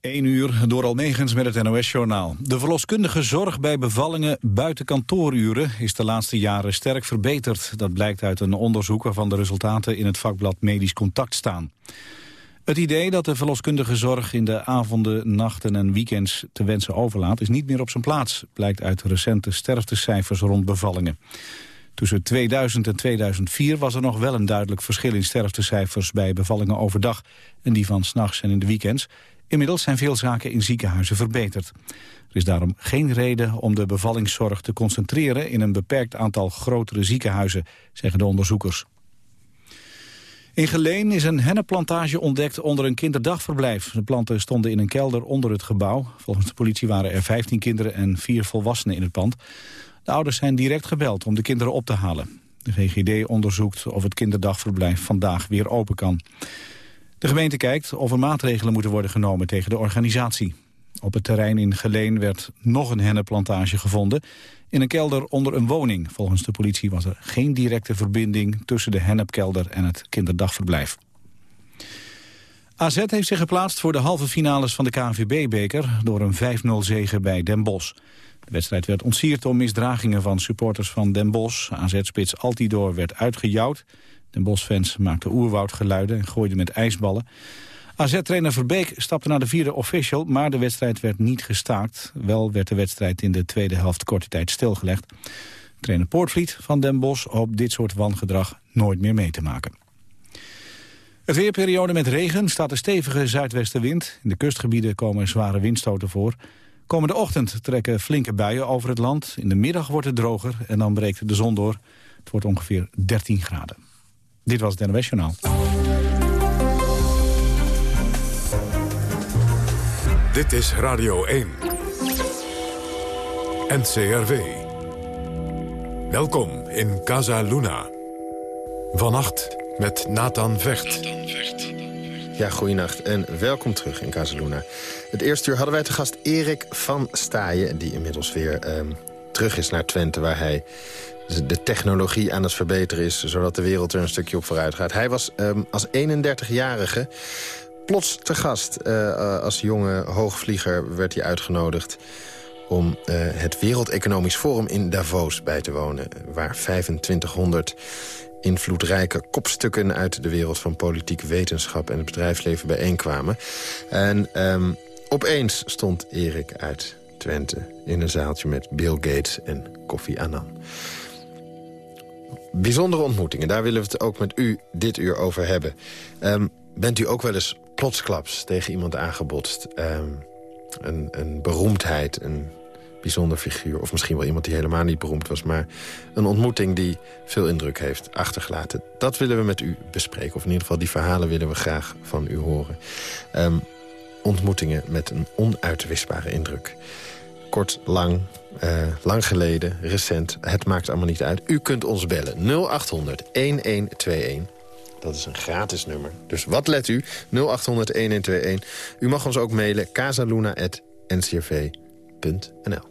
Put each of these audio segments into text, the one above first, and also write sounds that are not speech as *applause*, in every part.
1 uur door Almegens met het NOS-journaal. De verloskundige zorg bij bevallingen buiten kantooruren is de laatste jaren sterk verbeterd. Dat blijkt uit een onderzoek waarvan de resultaten in het vakblad Medisch Contact staan. Het idee dat de verloskundige zorg in de avonden, nachten en weekends te wensen overlaat is niet meer op zijn plaats, blijkt uit recente sterftecijfers rond bevallingen. Tussen 2000 en 2004 was er nog wel een duidelijk verschil in sterftecijfers bij bevallingen overdag en die van s'nachts en in de weekends. Inmiddels zijn veel zaken in ziekenhuizen verbeterd. Er is daarom geen reden om de bevallingszorg te concentreren in een beperkt aantal grotere ziekenhuizen, zeggen de onderzoekers. In Geleen is een hennepplantage ontdekt onder een kinderdagverblijf. De planten stonden in een kelder onder het gebouw. Volgens de politie waren er 15 kinderen en 4 volwassenen in het pand. De ouders zijn direct gebeld om de kinderen op te halen. De GGD onderzoekt of het kinderdagverblijf vandaag weer open kan. De gemeente kijkt of er maatregelen moeten worden genomen tegen de organisatie. Op het terrein in Geleen werd nog een hennenplantage gevonden... in een kelder onder een woning. Volgens de politie was er geen directe verbinding... tussen de hennepkelder en het kinderdagverblijf. AZ heeft zich geplaatst voor de halve finales van de KNVB-beker... door een 5-0 zege bij Den Bosch. De wedstrijd werd ontsierd door misdragingen van supporters van Den Bosch. AZ-spits Altidoor werd uitgejouwd. Den Bosch-fans maakten oerwoudgeluiden en gooiden met ijsballen. AZ-trainer Verbeek stapte naar de vierde official, maar de wedstrijd werd niet gestaakt. Wel werd de wedstrijd in de tweede helft korte tijd stilgelegd. Trainer Poortvliet van Den Bosch hoopt dit soort wangedrag nooit meer mee te maken. Het weerperiode met regen staat een stevige zuidwestenwind. In de kustgebieden komen zware windstoten voor. Komende ochtend trekken flinke buien over het land. In de middag wordt het droger en dan breekt de zon door. Het wordt ongeveer 13 graden. Dit was het NOS Journaal. Dit is Radio 1. NCRV. Welkom in Casa Luna. Vannacht met Nathan Vecht. Ja, goeienacht en welkom terug in Casaluna. Het eerste uur hadden wij te gast Erik van Staaien... die inmiddels weer ehm, terug is naar Twente... waar hij de technologie aan het verbeteren is... zodat de wereld er een stukje op vooruit gaat. Hij was um, als 31-jarige plots te gast. Uh, als jonge hoogvlieger werd hij uitgenodigd om uh, het Wereld Economisch Forum in Davos bij te wonen... waar 2500 invloedrijke kopstukken uit de wereld van politiek wetenschap en het bedrijfsleven bijeenkwamen. En um, opeens stond Erik uit Twente in een zaaltje met Bill Gates en Kofi Annan. Bijzondere ontmoetingen, daar willen we het ook met u dit uur over hebben. Um, bent u ook wel eens plotsklaps tegen iemand aangebotst? Um, een, een beroemdheid, een bijzonder figuur. Of misschien wel iemand die helemaal niet beroemd was. Maar een ontmoeting die veel indruk heeft achtergelaten. Dat willen we met u bespreken. Of in ieder geval die verhalen willen we graag van u horen. Um, ontmoetingen met een onuitwisbare indruk. Kort, lang, uh, lang geleden, recent. Het maakt allemaal niet uit. U kunt ons bellen. 0800 1121. Dat is een gratis nummer. Dus wat let u? 0800 1121. U mag ons ook mailen. casaluna.ncrv.nl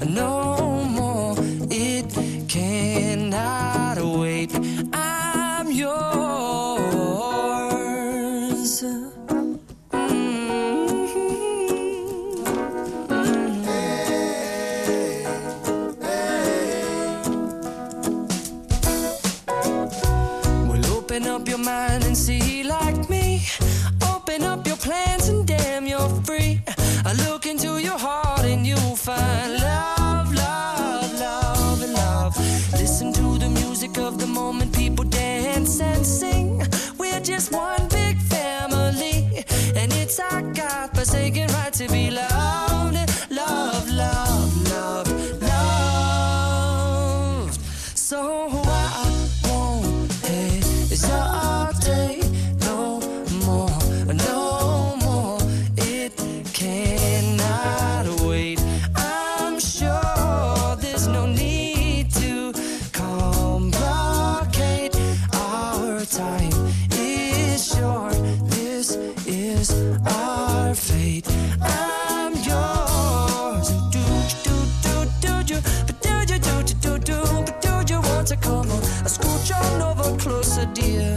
more, no forsaken right to be loved. Put your closer, dear.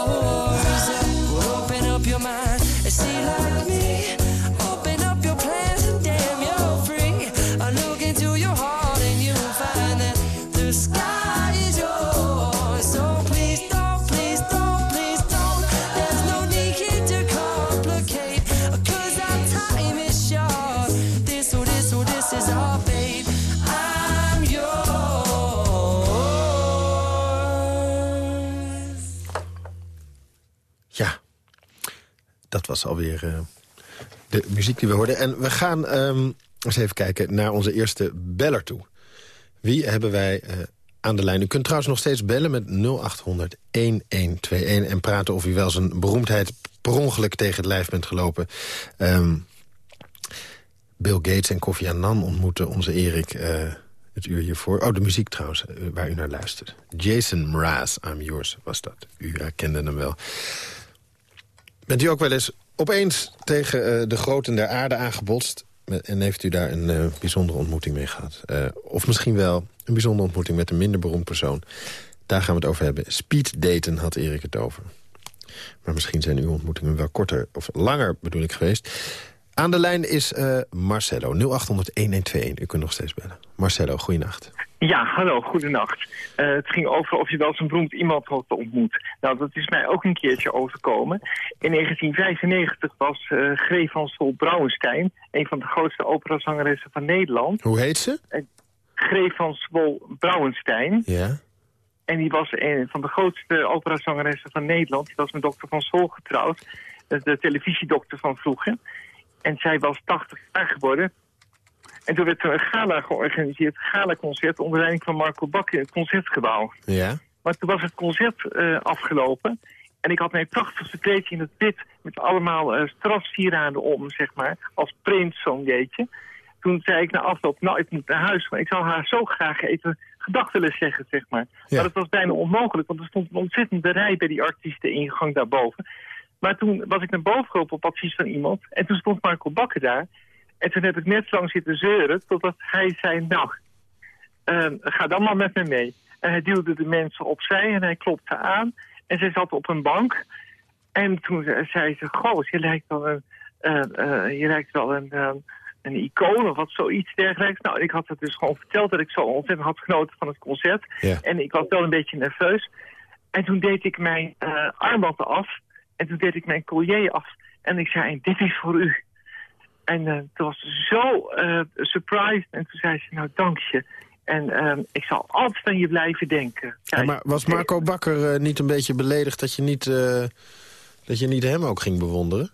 Dat was alweer eh, de muziek die we hoorden. En we gaan ehm, eens even kijken naar onze eerste beller toe. Wie hebben wij eh, aan de lijn? U kunt trouwens nog steeds bellen met 0800 1121... en praten of u wel zijn beroemdheid per ongeluk tegen het lijf bent gelopen. Ehm, Bill Gates en Kofi Annan ontmoeten onze Erik eh, het uur hiervoor. Oh, de muziek trouwens, waar u naar luistert. Jason Mraz, I'm Yours, was dat. U herkende hem wel. Bent u ook wel eens opeens tegen eh, de groten der aarde aangebotst... En heeft u daar een eh, bijzondere ontmoeting mee gehad? Eh, of misschien wel een bijzondere ontmoeting met een minder beroemd persoon. Daar gaan we het over hebben. Speed daten had Erik het over. Maar misschien zijn uw ontmoetingen wel korter of langer bedoel ik geweest. Aan de lijn is eh, Marcelo, 0800-1121. U kunt nog steeds bellen. Marcelo, goeienacht. Ja, hallo, goedenacht. Eh, het ging over of je wel eens een beroemd iemand had ontmoet. Nou, dat is mij ook een keertje overkomen. In 1995 was uh, Gree van Sol Brouwenstein... een van de grootste operazangeressen van Nederland. Hoe heet ze? Gree van Sol Brouwenstein. Ja. En die was een van de grootste operazangeressen van Nederland. Die was met dokter Van Sol getrouwd. De televisiedokter van vroeger. En zij was 80 jaar geworden. En toen werd er een gala georganiseerd. Een gala-concert onder leiding van Marco Bakker in het Concertgebouw. Ja. Maar toen was het concert eh, afgelopen. En ik had mijn prachtigste kleedje in het wit met allemaal uh, strafsieraden om, zeg maar. Als prins, zo'n jeetje. Toen zei ik na afloop, nou, ik moet naar huis. Maar ik zou haar zo graag even gedachtenles zeggen, zeg maar. Ja. Maar dat was bijna onmogelijk, want er stond een ontzettende rij bij die artiesteningang daarboven. Maar toen was ik naar boven gelopen op advies van iemand. En toen stond Marco Bakker daar. En toen heb ik net zo lang zitten zeuren, totdat hij zei, nou, eh, ga dan maar met me mee. En hij duwde de mensen opzij en hij klopte aan. En zij zat op een bank. En toen ze- zei ze, goh, je lijkt wel een, eh, eh, je lijkt wel een, eh, een icoon of wat zoiets dergelijks. Nou, ik had het dus gewoon verteld dat ik zo ontzettend had genoten van het concert. Ja. En ik was wel een beetje nerveus. En toen deed ik mijn eh armband af. En toen deed ik mijn collier af. En ik zei, dit is voor u. En eh toen was ze zo eh, surprised. En toen zei ze, nou dank je. En eh, ik zal altijd aan je blijven denken. Ja, maar was Marco Bakker eh, niet een beetje beledigd dat je niet, dat je niet hem ook ging bewonderen?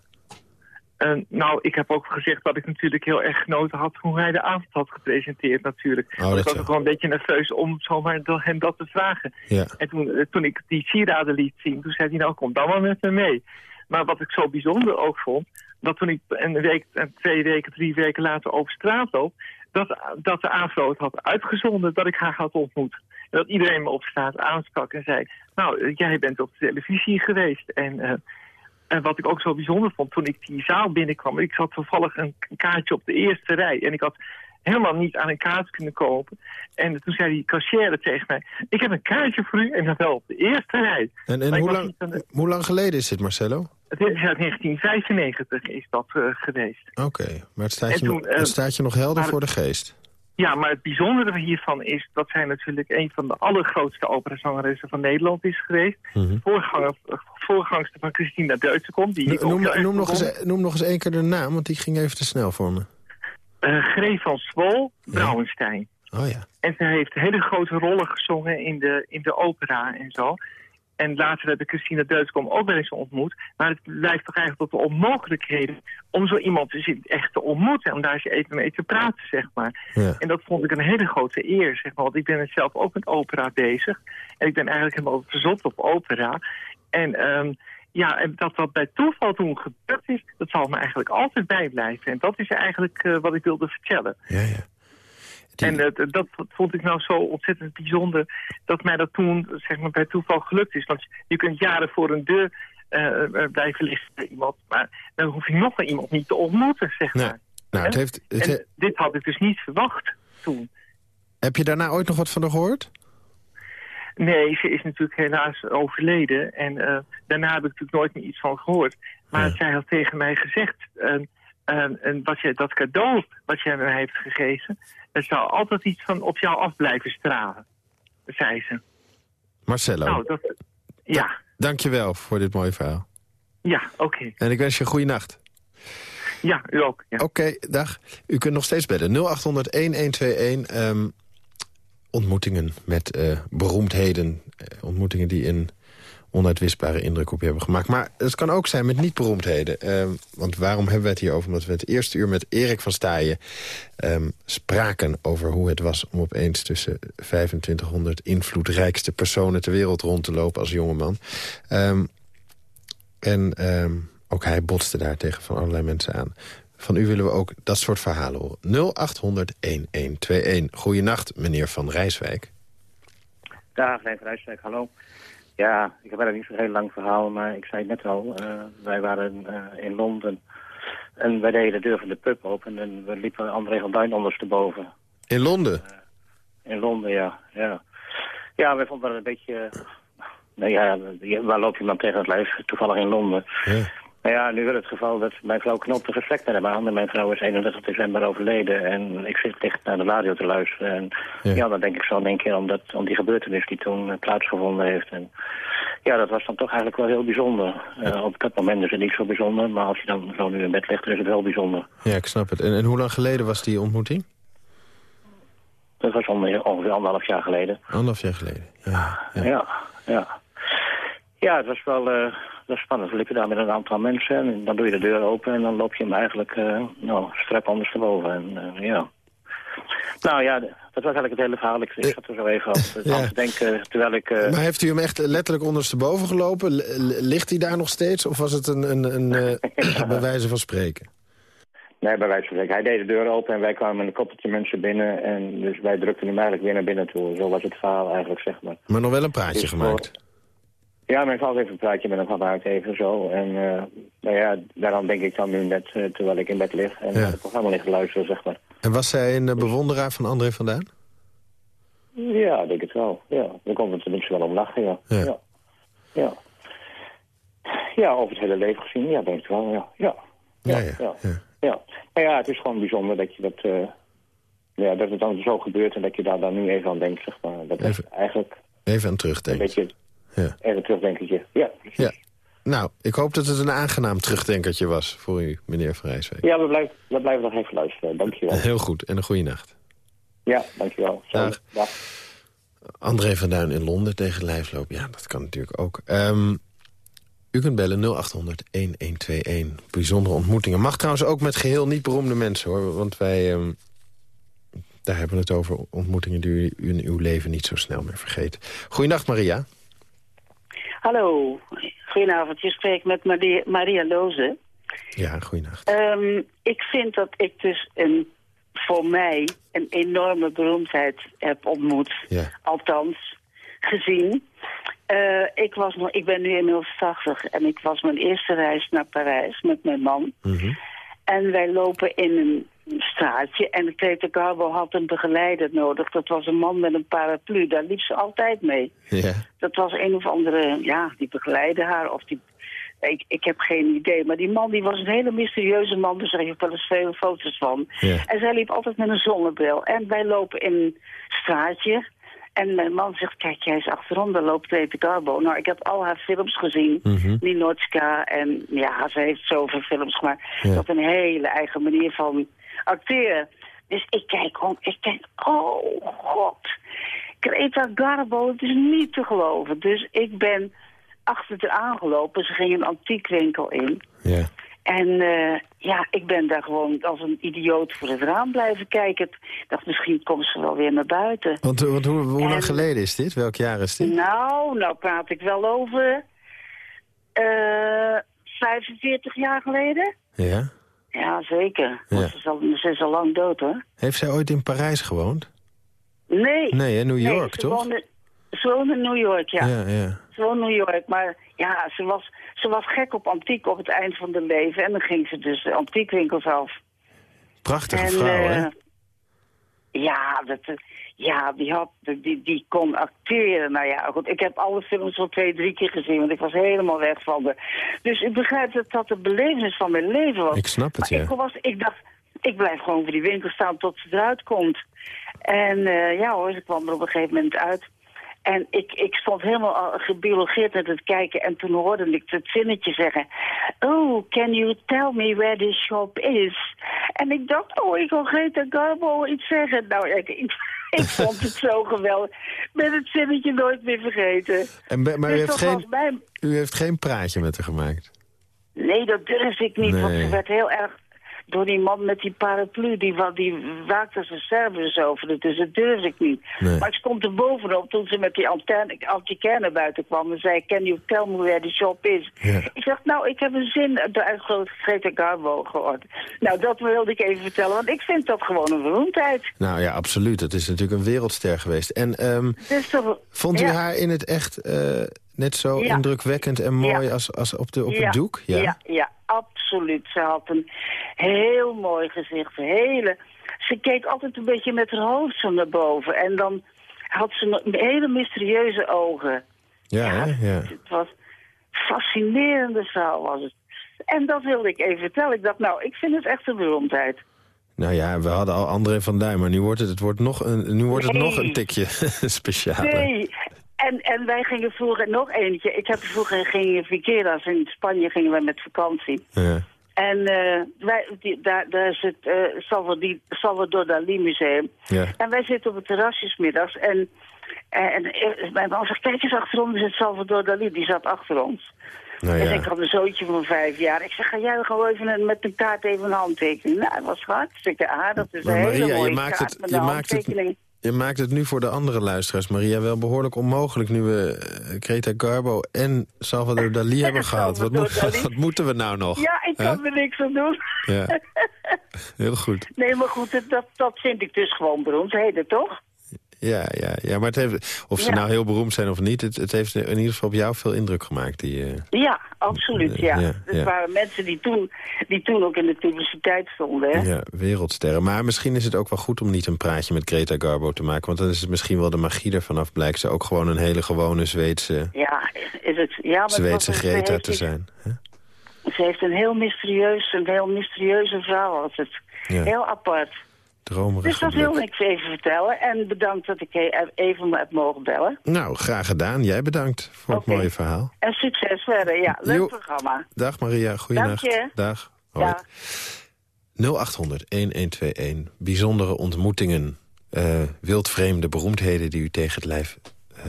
Eh, nou, ik heb ook gezegd dat ik natuurlijk heel erg genoten had hoe hij de avond had gepresenteerd natuurlijk. Oh, dat ik was ook wel een beetje nerveus om zomaar hem dat te vragen. Ja. En toen, eh, toen ik die sieraden liet zien, toen zei hij nou kom dan maar met me mee. Maar wat ik zo bijzonder ook vond, dat toen ik een week, twee weken, drie weken later over straat loop, dat, dat de AVRO het had uitgezonden dat ik haar had ontmoet. En dat iedereen me op straat aansprak en zei, nou, eh, jij bent op de televisie geweest. En, en wat ik ook zo bijzonder vond, toen ik die zaal binnenkwam, ik zat toevallig een kaartje op de eerste rij en ik had helemaal niet aan een kaart kunnen kopen. En toen zei die cashier tegen mij, ik heb een kaartje voor u en dan wel op de eerste rij. En, en hoe, lang, de- hoe lang geleden is dit, Marcelo? Het is uit 1995 is dat eh, geweest. Oké, maar het staat, je, toen, nog- eh, het staat je nog helder maar- voor de geest. Ja, maar het bijzondere hiervan is dat zij natuurlijk een van de allergrootste operazangeressen van Nederland is geweest. Mhm. Voorganger, voorgangster van Christina Deutenkom. Die ook Noem, erg noem, nog eens, noem nog eens één keer de naam, want die ging even te snel voor me. Eh, Gree van Swol, Brouwenstein. Oh ja. En ze heeft hele grote rollen gezongen in de, in de opera en zo. En later heb ik Christina Deutskom ook wel eens ontmoet. Maar het lijkt toch eigenlijk tot de onmogelijkheden om zo iemand dus echt te ontmoeten. Om daar eens even mee te praten, zeg maar. Ja. En dat vond ik een hele grote eer, zeg maar. Want ik ben zelf ook met opera bezig. En ik ben eigenlijk helemaal verzot op opera. En ehm, ja, en dat wat bij toeval toen gebeurd is, dat zal me eigenlijk altijd bijblijven. En dat is eigenlijk eh, wat ik wilde vertellen. Ja, ja. En eh, dat vond ik nou zo ontzettend bijzonder, dat mij dat toen zeg maar, bij toeval gelukt is. Want je kunt jaren voor een deur eh, eh, blijven liggen bij iemand, maar dan hoef je nog iemand niet te ontmoeten, zeg maar. nou, het heeft, het En dit had ik dus niet verwacht toen. heb je daarna ooit nog wat van haar gehoord? Nee, ze is natuurlijk helaas overleden. En daarna heb ik natuurlijk nooit meer iets van gehoord. Maar Ja. zij had tegen mij gezegd... eh, eh, en wat dat cadeau wat jij mij heeft gegeven... er zou altijd iets van op jou af blijven stralen. Zei ze. Marcello, Nou, dat... Ja, dank je wel voor dit mooie verhaal. ja, oké. En ik wens je een goede nacht. Ja, u ook. Ja. Oké, dag. U kunt nog steeds bellen. 0800-1121. ehm, ontmoetingen met eh, beroemdheden. eh, ontmoetingen die een onuitwisbare indruk op je hebben gemaakt. Maar het kan ook zijn met niet-beroemdheden. Ehm, want waarom hebben we het hier over? Omdat we het eerste uur met Erik van Staaien ehm, spraken over hoe het was... om opeens tussen 2500 invloedrijkste personen ter wereld rond te lopen als jongeman. Ehm en ook hij botste daar tegen van allerlei mensen aan. Van u willen we ook dat soort verhalen horen. 0800-1121. Goeienacht, meneer Van Rijswijk. Dag, Leen van Rijswijk, hallo. Ja, ik heb eigenlijk niet zo'n heel lang verhaal, maar ik zei het net al. eh, wij waren eh, in Londen en wij deden de deur van de pub open en we liepen André van Duin ondersteboven. In Londen. In Londen, ja. Ja, ja wij vonden dat een beetje... Nou ja, waar loop je dan tegen het lijf? Toevallig in Londen. Ja. Nou ja, nu wil het geval dat mijn vrouw knopte met hem aan. En mijn vrouw is 31 december overleden. En ik zit dicht naar de radio te luisteren. En Ja. ja, dan denk ik zo in één keer om, dat, om die gebeurtenis die toen eh, plaatsgevonden heeft. En ja, dat was dan toch eigenlijk wel heel bijzonder. Eh, op dat moment is het niet zo bijzonder. Maar als je dan zo nu in bed ligt, dan is het wel bijzonder. ja, ik snap het. En, en hoe lang geleden was die ontmoeting? Dat was ongeveer, anderhalf jaar geleden. Anderhalf jaar geleden. Ja, ja. Ja, ja. Ja, het was wel eh, dat was spannend. We liepen daar met een aantal mensen en dan doe je de deur open en dan loop je hem eigenlijk uh, nou, strep ondersteboven. En, uh, ja. Nou ja, dat was eigenlijk het hele verhaal. Ik, ik zat er zo even aan, ja. aan te denken terwijl ik... Uh... Maar heeft u hem echt letterlijk ondersteboven gelopen? L ligt hij daar nog steeds of was het een, een, een uh, *laughs* bij wijze van spreken? Nee, bij wijze van spreken. Hij deed de deur open en wij kwamen met een koppeltje mensen binnen. En dus wij drukten hem eigenlijk weer naar binnen toe. Zo was het verhaal eigenlijk, zeg maar. Maar nog wel een praatje dus gemaakt? Ja, mijn vrouw heeft een praatje met hem gemaakt, even zo. En uh, nou ja, daarom denk ik dan nu net, uh, terwijl ik in bed lig... en ja. het programma ligt te luisteren, zeg maar. En was zij een uh, bewonderaar van André vandaan? Ja, ik denk het wel. Ja, daar komt het tenminste wel om lachen, ja. Ja. ja. ja. Ja, over het hele leven gezien, ja, denk ik wel, ja. Ja, ja, ja. ja. ja. ja. Nou ja, het is gewoon bijzonder dat je dat... Ja, dat het dan zo gebeurt en dat je daar dan nu even aan denkt, zeg maar. Dat even, eigenlijk... Even aan terugdenken. Een. Ja. Even terugdenkertje, ja. Ja. Nou, ik hoop dat het een aangenaam terugdenkertje was voor u, meneer Van Rijswijk. Ja, we blijven, we blijven nog even luisteren. Dankjewel. *laughs* Heel goed, en een goede nacht. Ja, dankjewel. Zo, dag. dag. André van Duin in Londen tegen lijfloop. Ja, dat kan natuurlijk ook. Um, u kunt bellen 0800-1121. Bijzondere ontmoetingen. Mag trouwens ook met geheel niet beroemde mensen, hoor. Want wij... Um, daar hebben we het over ontmoetingen die u in uw leven niet zo snel meer vergeet. Goeienacht, Maria. Hallo, goedenavond. Je spreekt met Maria, Maria Loze. Ja, goeienacht. Um, ik vind dat ik dus een, voor mij een enorme beroemdheid heb ontmoet. Ja. Althans, gezien. Uh, ik, was nog, ik ben nu inmiddels 80 en ik was mijn eerste reis naar Parijs met mijn man. Mm -hmm. En wij lopen in een straatje en Greta Garbo had een begeleider nodig. Dat was een man met een paraplu, daar liep ze altijd mee. Ja. Dat was een of andere, ja, die begeleidde haar of die... Ik, ik heb geen idee, maar die man die was een hele mysterieuze man. Daar zag ik wel eens vele foto's van. Ja. En zij liep altijd met een zonnebril. En wij lopen in een straatje. En mijn man zegt, kijk, jij is achterom, daar loopt Greta Garbo. Nou, ik heb al haar films gezien. Mm -hmm. Ninotchka en ja, ze heeft zoveel films gemaakt. Ja. Dat een hele eigen manier van acteren. Dus ik kijk om, ik denk, oh god. Greta Garbo, het is niet te geloven. Dus ik ben achter haar aangelopen. Ze ging een antiekwinkel in. Ja. En eh, ja, ik ben daar gewoon als een idioot voor het raam blijven kijken. Ik dacht, misschien komt ze wel weer naar buiten. Want, want hoe, hoe lang En- geleden is dit? Welk jaar is dit? Nou, nou praat ik wel over eh 45 jaar geleden. Ja. Ja, zeker. Ja. Ze, is al, ze is al lang dood, hoor. Heeft zij ooit in Parijs gewoond? Nee. Nee, hè? New York, ze toch? Woonde, ze woonde in New York, ja. Ja, ja. Ze woonde in New York, maar ja, ze was, ze was gek op antiek op het eind van haar leven. En dan ging ze dus de antiekwinkels af. Prachtige en, vrouw, hè? eh, Ja, dat, ja die, had, die, die kon acteren. Nou ja, goed, ik heb alle films wel twee, drie keer gezien, want ik was helemaal weg van de. Dus ik begrijp dat dat de belevenis van mijn leven was. Ik snap het, maar ja. ik, was, ik dacht, ik blijf gewoon voor die winkel staan tot ze eruit komt. En eh, ja hoor, ze kwam er op een gegeven moment uit. En ik, ik stond helemaal al gebiologeerd met het kijken. En toen hoorde ik het zinnetje zeggen... Oh, can you tell me where this shop is? En ik dacht, oh, ik wil Greta Garbo iets zeggen. Nou, ik, ik, *laughs* ik vond het zo geweldig. Ik ben het zinnetje nooit meer vergeten. En, maar u Dus heeft, dat was geen, mijn- u heeft geen praatje met haar gemaakt? Nee, dat durf ik niet, want ze werd heel erg door die man met die paraplu, die, wa- die waakte zijn servers over. Dus dat durf ik niet. Nee. Maar ik stond er bovenop toen ze met die antenne, anticaine buiten kwam en zei, can you tell me where the shop is? Ja. Ik dacht, nou, ik heb een zin uit Greta Garbo gehoord. Nou, dat wilde ik even vertellen, want ik vind dat gewoon een beroemdheid. Nou ja, absoluut. Het is natuurlijk een wereldster geweest. En ehm, Dus toch, vond u ja. haar in het echt eh, net zo Ja. indrukwekkend en mooi Ja. als, als op, de, op ja, het doek? Ja. ja, absoluut. Ze had een heel mooi gezicht. Hele... Ze keek altijd een beetje met haar hoofd zo naar boven. En dan had ze hele mysterieuze ogen. Ja, ja. Het was een fascinerende vrouw was het. En dat wilde ik even vertellen. Ik dacht, nou, ik vind het echt een beroemdheid. Nou ja, we hadden al André van Duin, maar nu wordt het, het, wordt nog een, nu wordt het Nee. nog een tikje *laughs* specialer. Nee. En, en wij gingen vroeger nog eentje. Ik heb vroeger ging in Figueras in Spanje gingen wij met vakantie. Ja. En eh, wij, die, daar, daar is het eh, Salvador, Salvador Dali Museum. Ja. En wij zitten op het terrasje middags. En, en, en mijn man zegt, kijk eens achterom, er zit Salvador Dali. Die zat achter ons. Nou En ja. ik had een zoontje van vijf jaar. Ik zeg, ga jij gewoon even met een kaart even een handtekening? Nou, dat was hartstikke aardig. Het is Maar een hele mooie je maakt kaart het- met je maakt het-. Je maakt het nu voor de andere luisteraars, Maria, wel behoorlijk onmogelijk... nu we eh, Greta Garbo en Salvador Dali *laughs* hebben gehad. Wat, moet- *laughs* wat moeten we nou nog? Ja, ik kan er niks aan doen. Ja. Heel goed. Nee, maar goed, dat- dat, dat vind ik dus gewoon beroemdheden, toch? Ja, ja, ja, maar het heeft, of ze Ja. nou heel beroemd zijn of niet... het, het heeft in ieder geval op jou veel indruk gemaakt. Die, eh, Ja, absoluut, ja. Ja, Het ja. waren mensen die toen, die toen ook in de publiciteit stonden, hè? ja, wereldsterren. Maar misschien is het ook wel goed om niet een praatje met Greta Garbo te maken... want dan is het misschien wel de magie ervan af... blijkt ze ook gewoon een hele gewone Zweedse, Ja, is het... Ja, maar Zweedse Greta te zijn. hè? Ze heeft een heel mysterieus, een heel mysterieuze vrouw. Ja. Heel apart. Dromerig Dus dat wilde ik even vertellen. En bedankt dat ik e- even heb mogen bellen. Nou, graag gedaan. Jij bedankt voor het mooie verhaal. En succes verder. Ja, leuk Jo. programma. Dag Maria, goeienacht. Dank je. Dag. Hoi. Ja. 0800-1121. Bijzondere ontmoetingen. eh, wildvreemde beroemdheden die u tegen het lijf eh,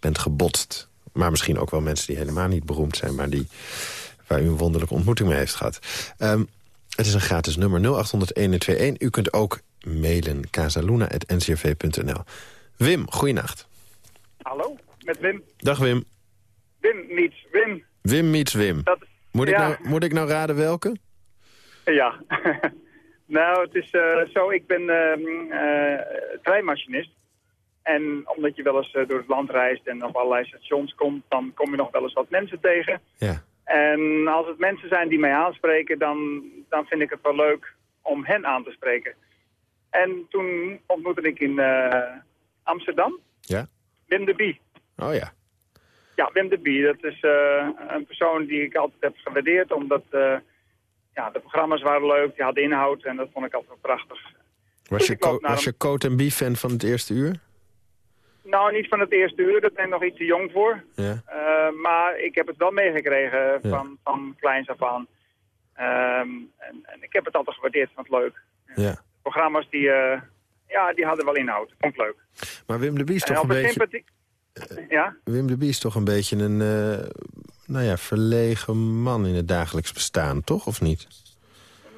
bent gebotst. Maar misschien ook wel mensen die helemaal niet beroemd zijn... maar die, waar u een wonderlijke ontmoeting mee heeft gehad. Ehm, het is een gratis nummer 0800-1121. U kunt ook mailen casaluna.ncrv.nl. Wim, goeienacht. Hallo, met Wim. Dag Wim. Wim meets Wim. Wim meets Wim. Dat, Moet ik, nou, moet ik nou raden welke? Ja. *laughs* nou, het is eh, zo, ik ben ehm, eh, treinmachinist. En omdat je wel eens eh, door het land reist en op allerlei stations komt, dan kom je nog wel eens wat mensen tegen. Ja. En als het mensen zijn die mij aanspreken, dan, dan vind ik het wel leuk om hen aan te spreken. En toen ontmoette ik in eh, Amsterdam Ja? Wim de Bie. Oh ja. Ja, Wim de Bie, dat is eh, een persoon die ik altijd heb gewaardeerd, omdat eh, ja, de programma's waren leuk, die hadden inhoud en dat vond ik altijd wel prachtig. Was Dus je, was je Coat en Beef fan van het eerste uur? Nou, niet van het eerste uur, daar ben ik nog iets te jong voor. Ja. Eh, maar ik heb het wel meegekregen Ja. van, van kleins af aan. Ehm, en, en ik heb het altijd gewaardeerd, vond het leuk. ja. Programma's die, eh, ja, die hadden wel inhoud, vond ik leuk. Maar Wim de Bie is toch een beetje... sympathie... Ja? Wim de Bie is toch een beetje een eh, nou ja, verlegen man in het dagelijks bestaan, toch? Of niet?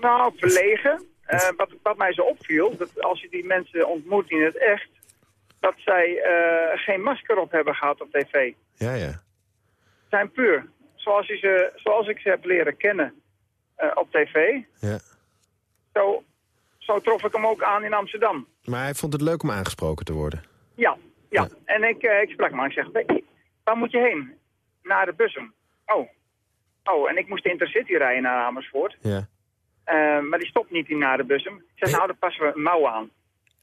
Nou, verlegen. Eh, wat, wat mij zo opviel, dat als je die mensen ontmoet in het echt... dat zij eh, geen masker op hebben gehad op tv. Ja, ja. zijn puur. Zoals, je ze, zoals ik ze heb leren kennen eh, op tv. ja. Zo, zo trof ik hem ook aan in Amsterdam. Maar hij vond het leuk om aangesproken te worden. Ja, ja. Ja. En ik, eh, ik sprak hem aan. Ik zeg, "Hey, waar moet je heen? Naar de bussen. Oh. Oh, en ik moest de Intercity rijden naar Amersfoort. Ja. Maar die stopt niet in naar de bussen. Ik zeg, nou, dan passen we een mouw aan.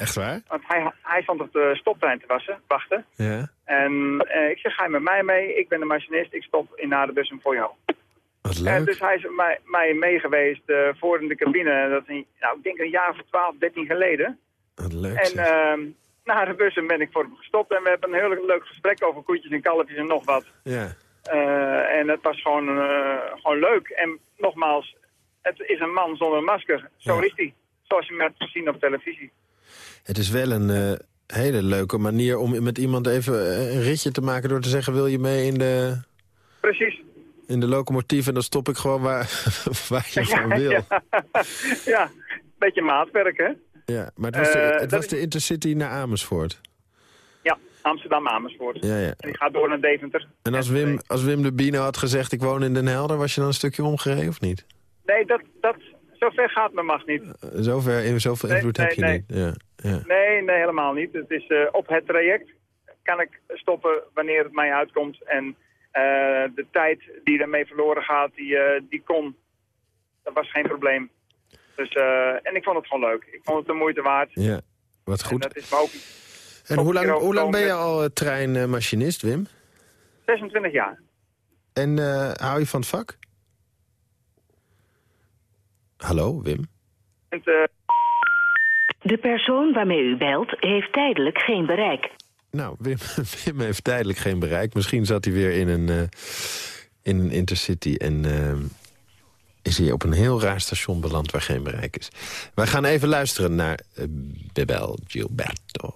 Echt waar? Want hij, hij stond op de stoptrein te wassen, wachten. Ja. En eh, ik zeg, ga je met mij mee? Ik ben de machinist. Ik stop in naar de bussen voor jou. Wat En leuk. dus hij is mij, mij mee geweest eh, voor in de cabine. Dat is, nou, ik denk een jaar of 12, 13 geleden. Wat leuk En ehm na de bussen ben ik voor hem gestopt. En we hebben een heel leuk gesprek over koetjes en kalfjes en nog wat. Ja. Eh, en het was gewoon, gewoon leuk. En nogmaals, het is een man zonder masker. Zo Ja. is hij. Zoals je hem hebt gezien op televisie. Het is wel een eh, hele leuke manier om met iemand even eh, een ritje te maken... door te zeggen, wil je mee in de, Precies. in de locomotief... en dan stop ik gewoon waar, *laughs* waar je van *laughs* wil. Ja, Ja, ja. beetje maatwerk, hè? maar het was, de, Eh, het was de Intercity naar Amersfoort. Ja, Amsterdam-Amersfoort. Ja, ja. En die gaat door naar Deventer. En als Wim, als Wim de Biene had gezegd, ik woon in Den Helder... was je dan een stukje omgereden of niet? Nee, dat, dat, zover gaat mijn macht niet. Eh, Zover, zoveel Nee, invloed heb je nee, niet. Ja, ja. Nee, nee, helemaal niet. Het is eh, op het traject kan ik stoppen wanneer het mij uitkomt. En eh, de tijd die ermee verloren gaat, die, die kon. Dat was geen probleem. Dus, en ik vond het gewoon leuk. Ik vond het de moeite waard. ja. Wat En goed. dat is me ook En hoe lang, hoe lang ben je al treinmachinist, Wim? 26 jaar. En hou je van het vak? Hallo, Wim? Eh, De persoon waarmee u belt heeft tijdelijk geen bereik. Nou, Wim, *laughs* Wim heeft tijdelijk geen bereik. Misschien zat hij weer in een, eh, in een intercity en eh, is hij op een heel raar station beland waar geen bereik is. Wij gaan even luisteren naar uh, Bebel Gilberto.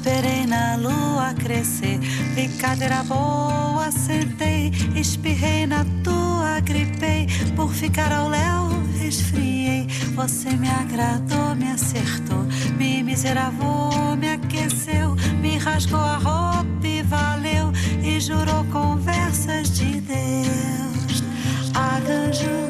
Esperei na lua crescer, brincadeira boa, sentei, espirrei na tua, gripei, por ficar ao léu, resfriei. Você me agradou, me acertou, me miseravou, me aqueceu, me rasgou a roupa e valeu, e jurou conversas de Deus. Arranjo,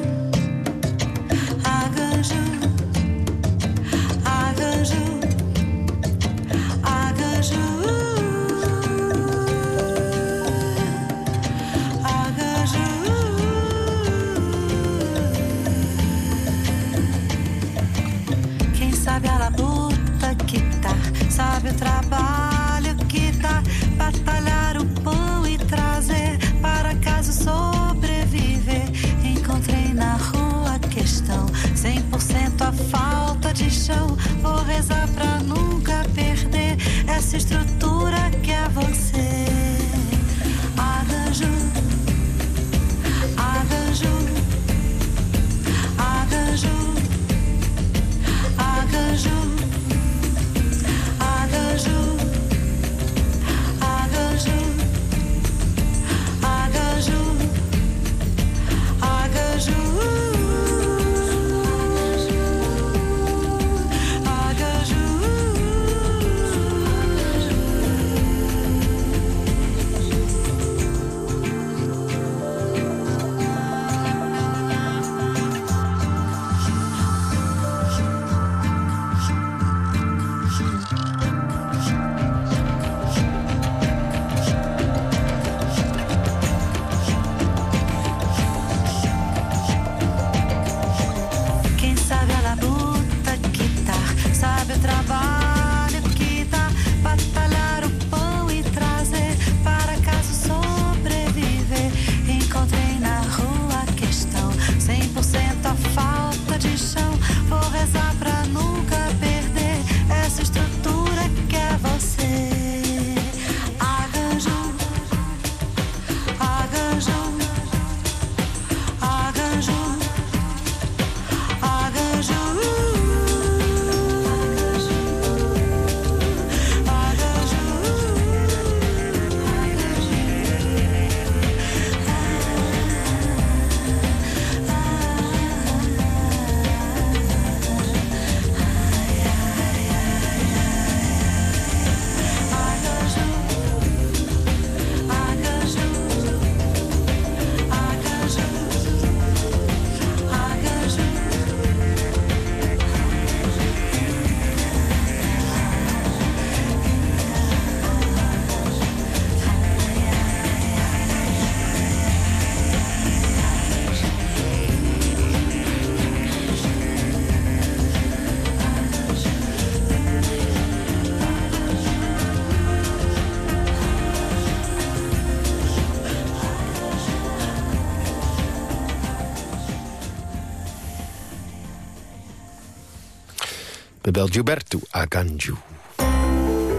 bebelt Gilberto Aganju.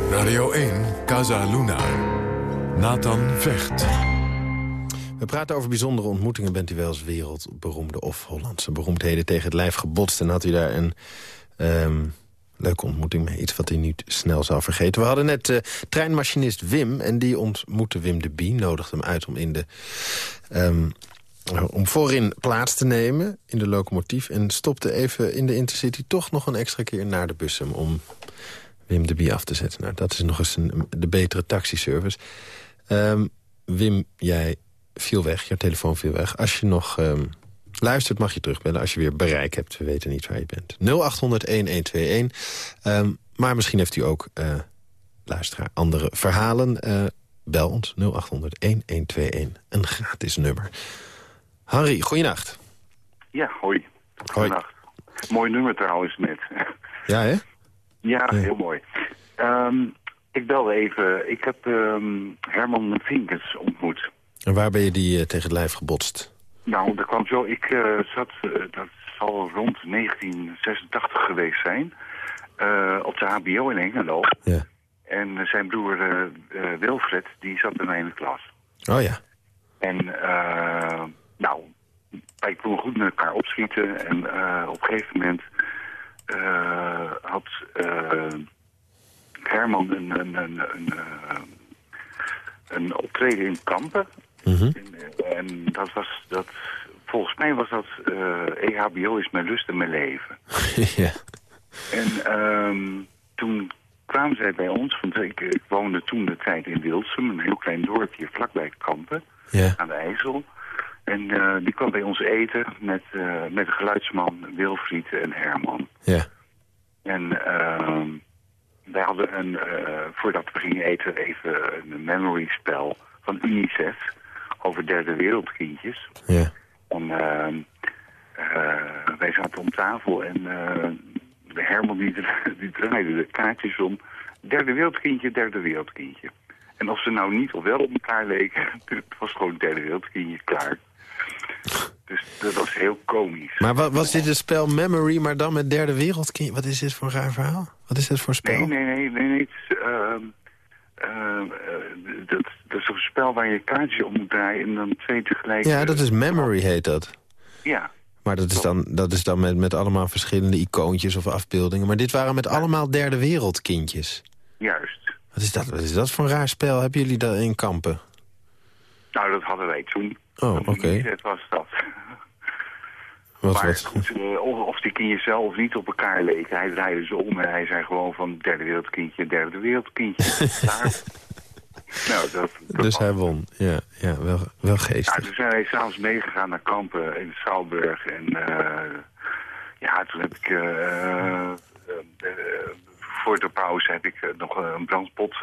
Radio 1, Casa Luna. Nathan Vecht. We praten over bijzondere ontmoetingen. Bent u wel eens wereldberoemde of Hollandse beroemdheden tegen het lijf gebotst... en had u daar een ehm, leuke ontmoeting mee? Iets wat u niet snel zal vergeten. We hadden net uh, treinmachinist Wim en die ontmoette Wim de Bie. Nodigde hem uit om in de... ehm, om voorin plaats te nemen in de locomotief... en stopte even in de Intercity toch nog een extra keer naar de bussum... om Wim de Bie af te zetten. Nou, dat is nog eens een, de betere taxiservice. Ehm, Wim, jij viel weg, jouw telefoon viel weg. Als je nog ehm, luistert, mag je terugbellen als je weer bereik hebt. We weten niet waar je bent. 0800-1121. Um, maar misschien heeft u ook, uh, luisteraar, andere verhalen. Uh, bel ons 0800-1121. Een gratis nummer. Harry, goeienacht. Ja, hoi. Goeienacht. Mooi nummer trouwens net. *laughs* Ja, hè? Ja, heel mooi. Um, ik belde even. Ik heb um, Herman Vinkens ontmoet. En waar ben je die uh, tegen het lijf gebotst? Nou, dat kwam zo. Ik uh, zat, uh, dat zal rond 1986 geweest zijn, op de HBO in Hengelo. Ja. En zijn broer Wilfred, die zat bij mij in de klas. Oh ja. En nou, wij konden goed met elkaar opschieten. En op een gegeven moment had Herman een, een, een, een, een optreden in Kampen. Mm -hmm. en, en, dat was, dat, volgens mij was dat EHBO is mijn lust en mijn leven. *laughs* ja. En um, toen kwamen zij bij ons, want ik, ik, woonde toen de tijd in Wilsum, een heel klein dorpje vlakbij Kampen, ja. aan de IJssel. En uh, die kwam bij ons eten met, uh, met de geluidsman Wilfried en Herman. Ja. En uh, wij hadden een, uh, voordat we gingen eten even een memory spel van UNICEF over derde wereldkindjes. Ja. En uh, wij zaten om tafel en de Herman die, *laughs* die draaide de kaartjes om. Derde wereldkindje, derde wereldkindje. En of ze nou niet of wel op elkaar leken, *laughs* het was gewoon derde wereldkindje klaar. Dus dat was heel komisch. Maar wat, was dit een spel Memory, maar dan met derde wereldkindje? Wat is dit voor een raar verhaal? Wat is dit voor spel? Nee, nee, nee. nee, nee is, uh, uh, dat, dat is een spel waar je kaartjes op moet draaien en dan twee tegelijk... Ja, dat is Memory heet dat. Ja. Maar dat is dan, dat is dan met, met allemaal verschillende icoontjes of afbeeldingen. Maar dit waren met allemaal derde wereldkindjes. Juist. Wat is dat, wat is dat voor een raar spel? Hebben jullie dat in kampen? Nou, dat hadden wij toen. Oh, oké. Okay. Het was dat. Wat, maar wat? goed, uh, of, of die kindjes zelf niet op elkaar leken. Hij draaide ze om en hij zei gewoon van derde wereldkindje, derde wereldkindje. Daar. *laughs* Nou, dat, dat dus hij won, ja, ja wel, wel geestig. Ja, toen zijn wij s'avonds meegegaan naar kampen in Schouwburg. En uh, ja, toen heb ik... Uh, voor de pauze heb ik nog een brandpot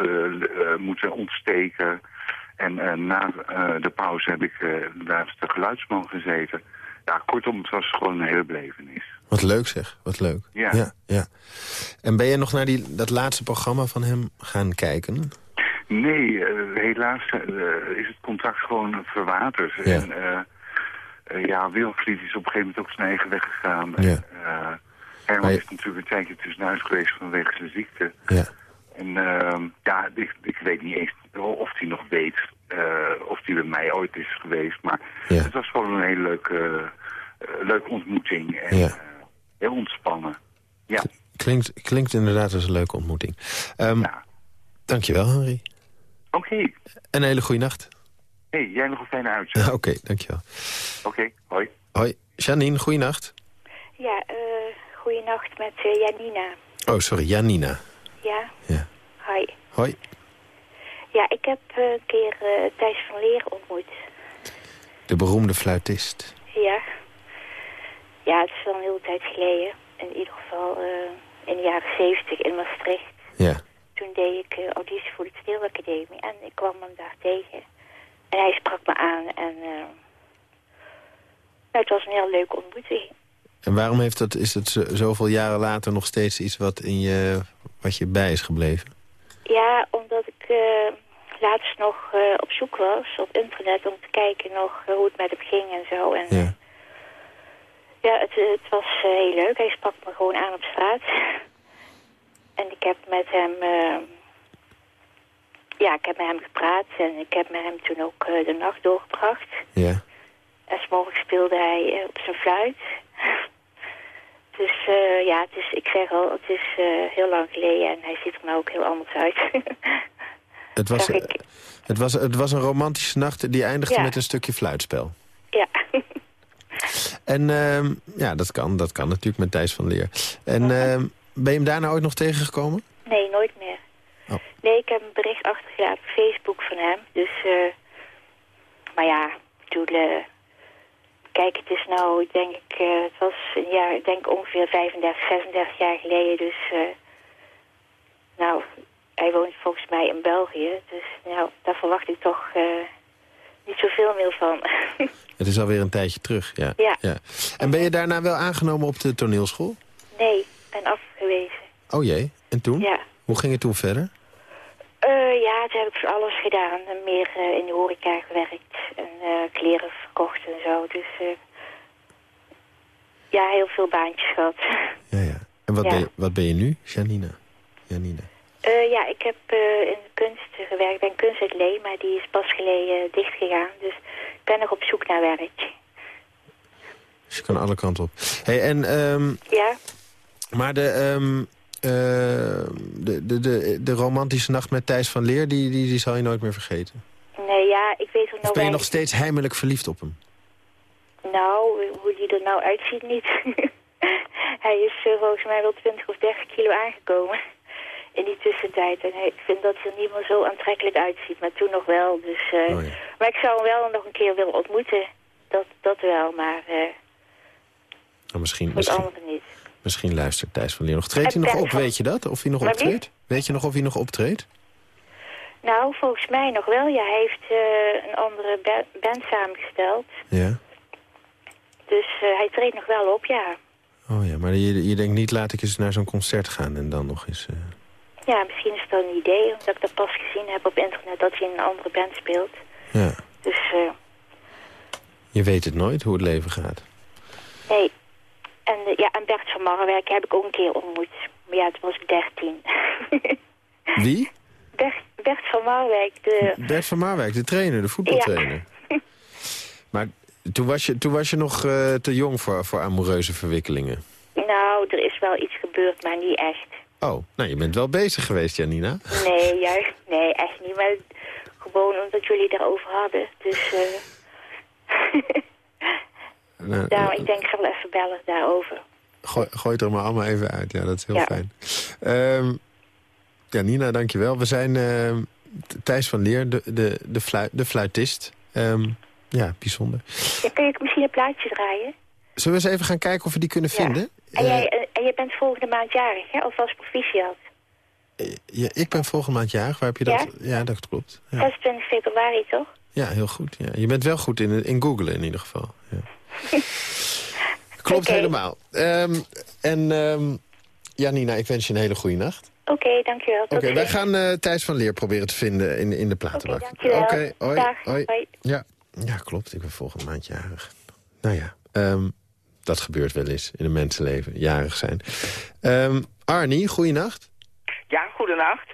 moeten ontsteken. En na de pauze heb ik naast de geluidsman gezeten. Ja, kortom, het was gewoon een hele belevenis. Wat leuk zeg, wat leuk. Ja. ja, ja. En ben je nog naar die, dat laatste programma van hem gaan kijken? Nee, helaas is het contract gewoon verwaterd. Ja. En ja, Wilfried is op een gegeven moment ook zijn eigen weg gegaan. Ja. En, Herman je... is natuurlijk een tijdje tussenuit geweest vanwege zijn ziekte. Ja. En ja, ik, ik, weet niet eens of hij nog weet of hij bij mij ooit is geweest. Maar ja. het was gewoon een hele leuke, leuke ontmoeting. En ja. heel ontspannen. Ja. Klinkt, klinkt inderdaad als een leuke ontmoeting. Um, ja. Dankjewel, Henry. Oké. Okay. Een hele goede nacht. Hé, hey, jij nog een fijne uitzending. *laughs* Oké, okay, dankjewel. Oké, okay, hoi. Hoi. Janine, goeienacht. Ja, uh, goeienacht met uh, Janina. Oh, sorry, Janina. Ja? Ja. Hoi. Hoi. Ja, ik heb uh, een keer Thijs van Leer ontmoet. De beroemde fluitist. Ja. Ja, het is wel een hele tijd geleden. In ieder geval in de jaren zeventig in Maastricht. Ja. Toen deed ik uh, auditie voor de Steelacademie en ik kwam hem daar tegen. En hij sprak me aan en uh, het was een heel leuke ontmoeting. En waarom heeft dat, is het zoveel jaren later nog steeds iets wat, in je, wat je bij is gebleven? Ja, omdat ik uh, laatst nog op zoek was op internet om te kijken nog hoe het met hem ging en zo. En, ja, ja het, het was heel leuk. Hij sprak me gewoon aan op straat. *laughs* En ik heb met hem... eh, ja, ik heb met hem gepraat en ik heb met hem toen ook eh, de nacht doorgebracht. Ja. En s'morgens speelde hij eh, op zijn fluit. Dus eh, ja, het is, ik zeg al, het is eh, heel lang geleden en hij ziet er nou ook heel anders uit. *laughs* Het was, ik. het, was, het was een romantische nacht die eindigde Ja. met een stukje fluitspel. ja. *laughs* En ehm, ja, dat kan, dat kan natuurlijk met Thijs van Leer. En ehm, ben je hem daarna ooit nog tegengekomen? Nee, nooit meer. Oh. Nee, ik heb een bericht achtergelaten op Facebook van hem. Dus, eh maar ja, ik bedoel, eh, kijk, het is nou, ik denk, ik, eh, het was een jaar, ik denk ongeveer 35, 36 jaar geleden. Dus, eh nou, hij woont volgens mij in België. Dus, nou, daar verwacht ik toch eh, niet zoveel meer van. *laughs* Het is alweer een tijdje terug, ja. Ja. En ben je daarna wel aangenomen op de toneelschool? nee, ik ben afgewezen. Oh jee, en toen? Ja. Hoe ging het toen verder? Eh, ja, toen heb ik voor alles gedaan. En meer eh, in de horeca gewerkt. En eh, kleren verkocht en zo. Dus ja, heel veel baantjes gehad. *laughs* Ja, ja. En wat, Ja. Ben, je, wat ben je nu, Janina? Janina. Ja, ik heb in de kunst gewerkt. Ik ben kunstatelier, maar die is pas geleden dichtgegaan. Dus ik ben nog op zoek naar werk. Dus je kan alle kanten op. Hey, en, ehm, Ja, maar de, ehm, eh, de, de, de, de romantische nacht met Thijs van Leer, die, die, die zal je nooit meer vergeten. nee, ja, ik weet er nou ben je nog steeds heimelijk verliefd op hem? Nou, hoe die er nou uitziet niet. *laughs* hij is eh, volgens mij wel 20 of 30 kilo aangekomen in die tussentijd. En ik vind dat hij er niet meer zo aantrekkelijk uitziet, maar toen nog wel. Dus, eh, Oh, ja. Maar ik zou hem wel nog een keer willen ontmoeten. Dat, dat wel, maar Nou, misschien, misschien, niet. Misschien luistert Thijs van Leer nog. Treedt hij nog op, weet je dat? Of hij nog optreedt? Weet je nog of hij nog optreedt? Nou, volgens mij nog wel. Ja, hij heeft eh, een andere ba- band samengesteld. Ja. Dus eh, hij treedt nog wel op, ja. Oh ja, maar je, je denkt niet, laat ik eens naar zo'n concert gaan en dan nog eens... eh, Ja, misschien is dat een idee, omdat ik dat pas gezien heb op internet dat hij in een andere band speelt. Ja, Dus je weet het nooit hoe het leven gaat. nee. En, eh, ja, en Bert van Marwijk heb ik ook een keer ontmoet. Maar ja, toen was ik 13. *laughs* Wie? Bert, Bert van Marwijk, de... Bert van Marwijk, de trainer, de voetbaltrainer. *laughs* Maar toen was je, toen was je nog eh, te jong voor, voor amoureuze verwikkelingen. Nou, er is wel iets gebeurd, maar niet echt. Oh, nou je bent wel bezig geweest, Janina. Nee, *laughs* juist, nee, echt niet. Maar gewoon omdat jullie daarover hadden. Dus eh Nou, daarom, ik denk, ik ga wel even bellen daarover. gooi, gooi het er maar allemaal even uit, ja, dat is heel Ja. fijn. Ehm Janina, dankjewel. We zijn ehm, Thijs van Leer, de, de, de, fluit, de fluitist. Ehm, ja, bijzonder. Ja, kun je misschien een plaatje draaien? Zullen we eens even gaan kijken of we die kunnen Ja. vinden? En, Eh, jij, eh, en je bent volgende maand jarig, hè? Alvast proficiat. ja, ik ben volgende maand jarig, waar heb je dat? Ja, dat klopt. Ja. 26 februari, toch? Ja, heel goed. Ja. Je bent wel goed in, in googlen in ieder geval. Ja. *laughs* Klopt helemaal. Ehm, en ehm, Janina, ik wens je een hele goede nacht. Oké, dankjewel. Oké, wij gaan eh Thijs van Leer proberen te vinden in, in de platenbak. dankjewel. Oké, hoi, Dag, hoi. hoi. Ja. ja, klopt. Ik ben volgende maand jarig. Nou ja, ehm, dat gebeurt wel eens in een mensenleven, jarig zijn. Ehm Arnie, goeienacht. Ja, goedenacht.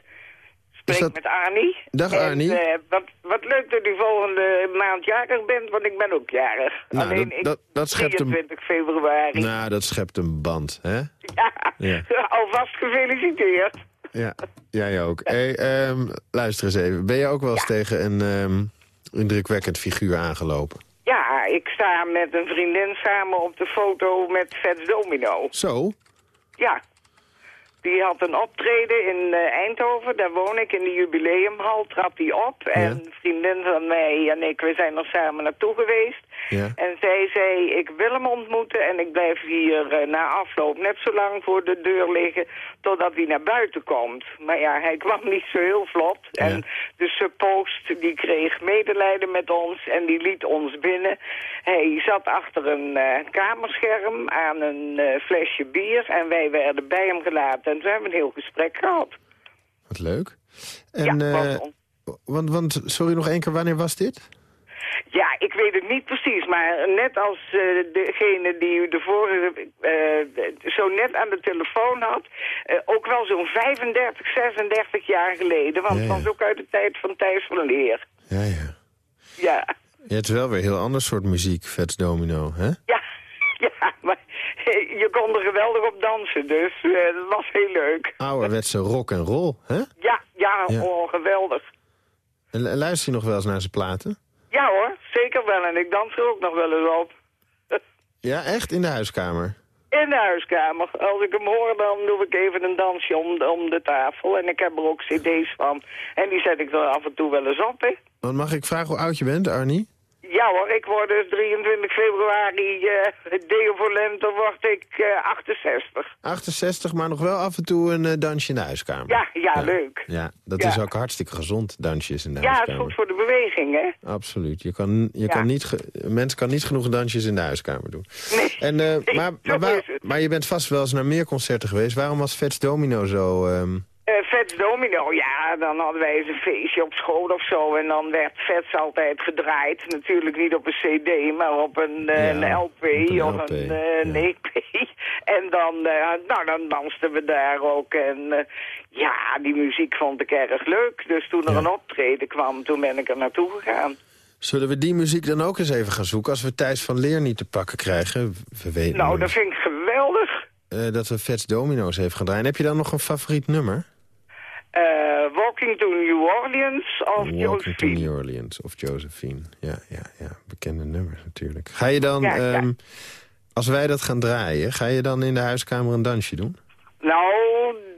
Spreek dat- met Arnie. Dag, En, Arnie. eh, wat, wat leuk dat u volgende maand jarig bent, want ik ben ook jarig. Nou, Alleen dat- ik dat- dat schept een- 23 februari. Nou, dat schept een band, hè? Ja, Ja. *laughs* alvast gefeliciteerd. Ja, jij ook. *laughs* Hey, ehm, luister eens even. Ben je ook wel eens tegen een ehm, indrukwekkend figuur aangelopen? Ja, ik sta met een vriendin samen op de foto met Vets Domino. Zo? Ja. Die had een optreden in eh, Eindhoven, daar woon ik, in de jubileumhal, trad die op. En vriendin van mij en ik, we zijn er samen naartoe geweest. Ja. En zij zei, ik wil hem ontmoeten en ik blijf hier eh, na afloop net zo lang voor de deur liggen totdat hij naar buiten komt. Maar ja, hij *laughs* kwam niet zo heel vlot. En de suppost die kreeg medelijden met ons en die liet ons binnen. Hij zat achter een eh, kamerscherm aan een flesje bier en wij werden bij hem gelaten. En toen hebben we een heel gesprek gehad. Wat leuk. En, Ja, eh, want, want, sorry nog één keer, wanneer was dit? Ja, ik weet het niet precies, maar net als eh, degene die u de vorige eh, zo net aan de telefoon had, ook wel zo'n 35, 36 jaar geleden, want het was ook uit de tijd van Thijs van Leer. Ja, ja. Ja, Ja, het is wel weer een heel ander soort muziek, Vets Domino, hè? ja, *laughs* ja, maar *laughs* je kon er geweldig op dansen, dus eh, dat was heel leuk. Ouderwetse rock en roll, hè? Ja, ja, Ja. oh, geweldig. En lu- luister je nog wel eens naar zijn platen? Ja hoor, zeker wel, en ik dans er ook nog wel eens op. *laughs* Ja, echt? In de huiskamer? In de huiskamer. Als ik hem hoor, dan doe ik even een dansje om, om de tafel. En ik heb er ook cd's van. En die zet ik er af en toe wel eens op, hè. Want mag ik vragen hoe oud je bent, Arnie? Ja hoor, ik word dus 23 februari, eh deel voor lente, word ik eh 68. 68, maar nog wel af en toe een eh, dansje in de huiskamer. Ja, ja, leuk. Ja, dat Ja. is ook hartstikke gezond, dansjes in de Ja, het is huiskamer. goed voor de beweging, hè. Absoluut. Je kan, je kan niet een mens kan niet genoeg dansjes in de huiskamer doen. Nee. En, *laughs* maar, maar je bent vast wel eens naar meer concerten geweest. Waarom was Vets Domino zo... ehm, Eh Vets Domino, ja, dan hadden wij eens een feestje op school of zo. En dan werd Vets altijd gedraaid. Natuurlijk niet op een cd, maar op een, eh, Ja, een LP op een of LP, een, eh, een EP. *laughs* En dan, eh, nou, dan dansten we daar ook. En eh, ja, die muziek vond ik erg leuk. Dus toen er een optreden kwam, toen ben ik er naartoe gegaan. Zullen we die muziek dan ook eens even gaan zoeken... als we Thijs van Leer niet te pakken krijgen? We weten Nou, dat vind ik geweldig. eh, dat we Vets Domino's even gaan draaien. Heb je dan nog een favoriet nummer? Eh, Walking to New Orleans of Walking to Josephine. New Orleans of Josephine. Ja, ja, ja. Bekende nummers natuurlijk. Ga je dan, Ja, ja. ehm, als wij dat gaan draaien... ga je dan in de huiskamer een dansje doen? Nou,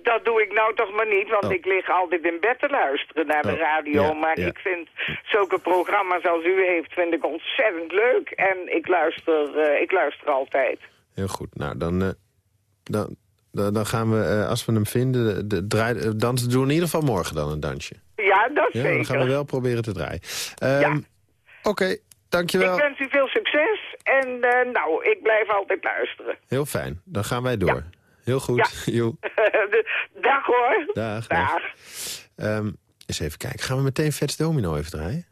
dat doe ik nou toch maar niet, want Oh. ik lig altijd in bed te luisteren naar de Oh, radio. ja, maar ik vind zulke programma's als u heeft, vind ik ontzettend leuk. En ik luister, eh, ik luister altijd. Heel goed. Nou, dan, eh, dan, dan, dan gaan we, eh, als we hem vinden... De, draai, eh, dansen doen we in ieder geval morgen dan een dansje. Ja, dat Ja, zeker. dan gaan we wel proberen te draaien. Ehm, Oké, dankjewel. Ik wens u veel succes en eh, nou, ik blijf altijd luisteren. Heel fijn. Dan gaan wij door. Heel goed. *laughs* Joe. *laughs* dag hoor. Dag. dag. Ehm, eens even kijken. Gaan we meteen Vets Domino even draaien?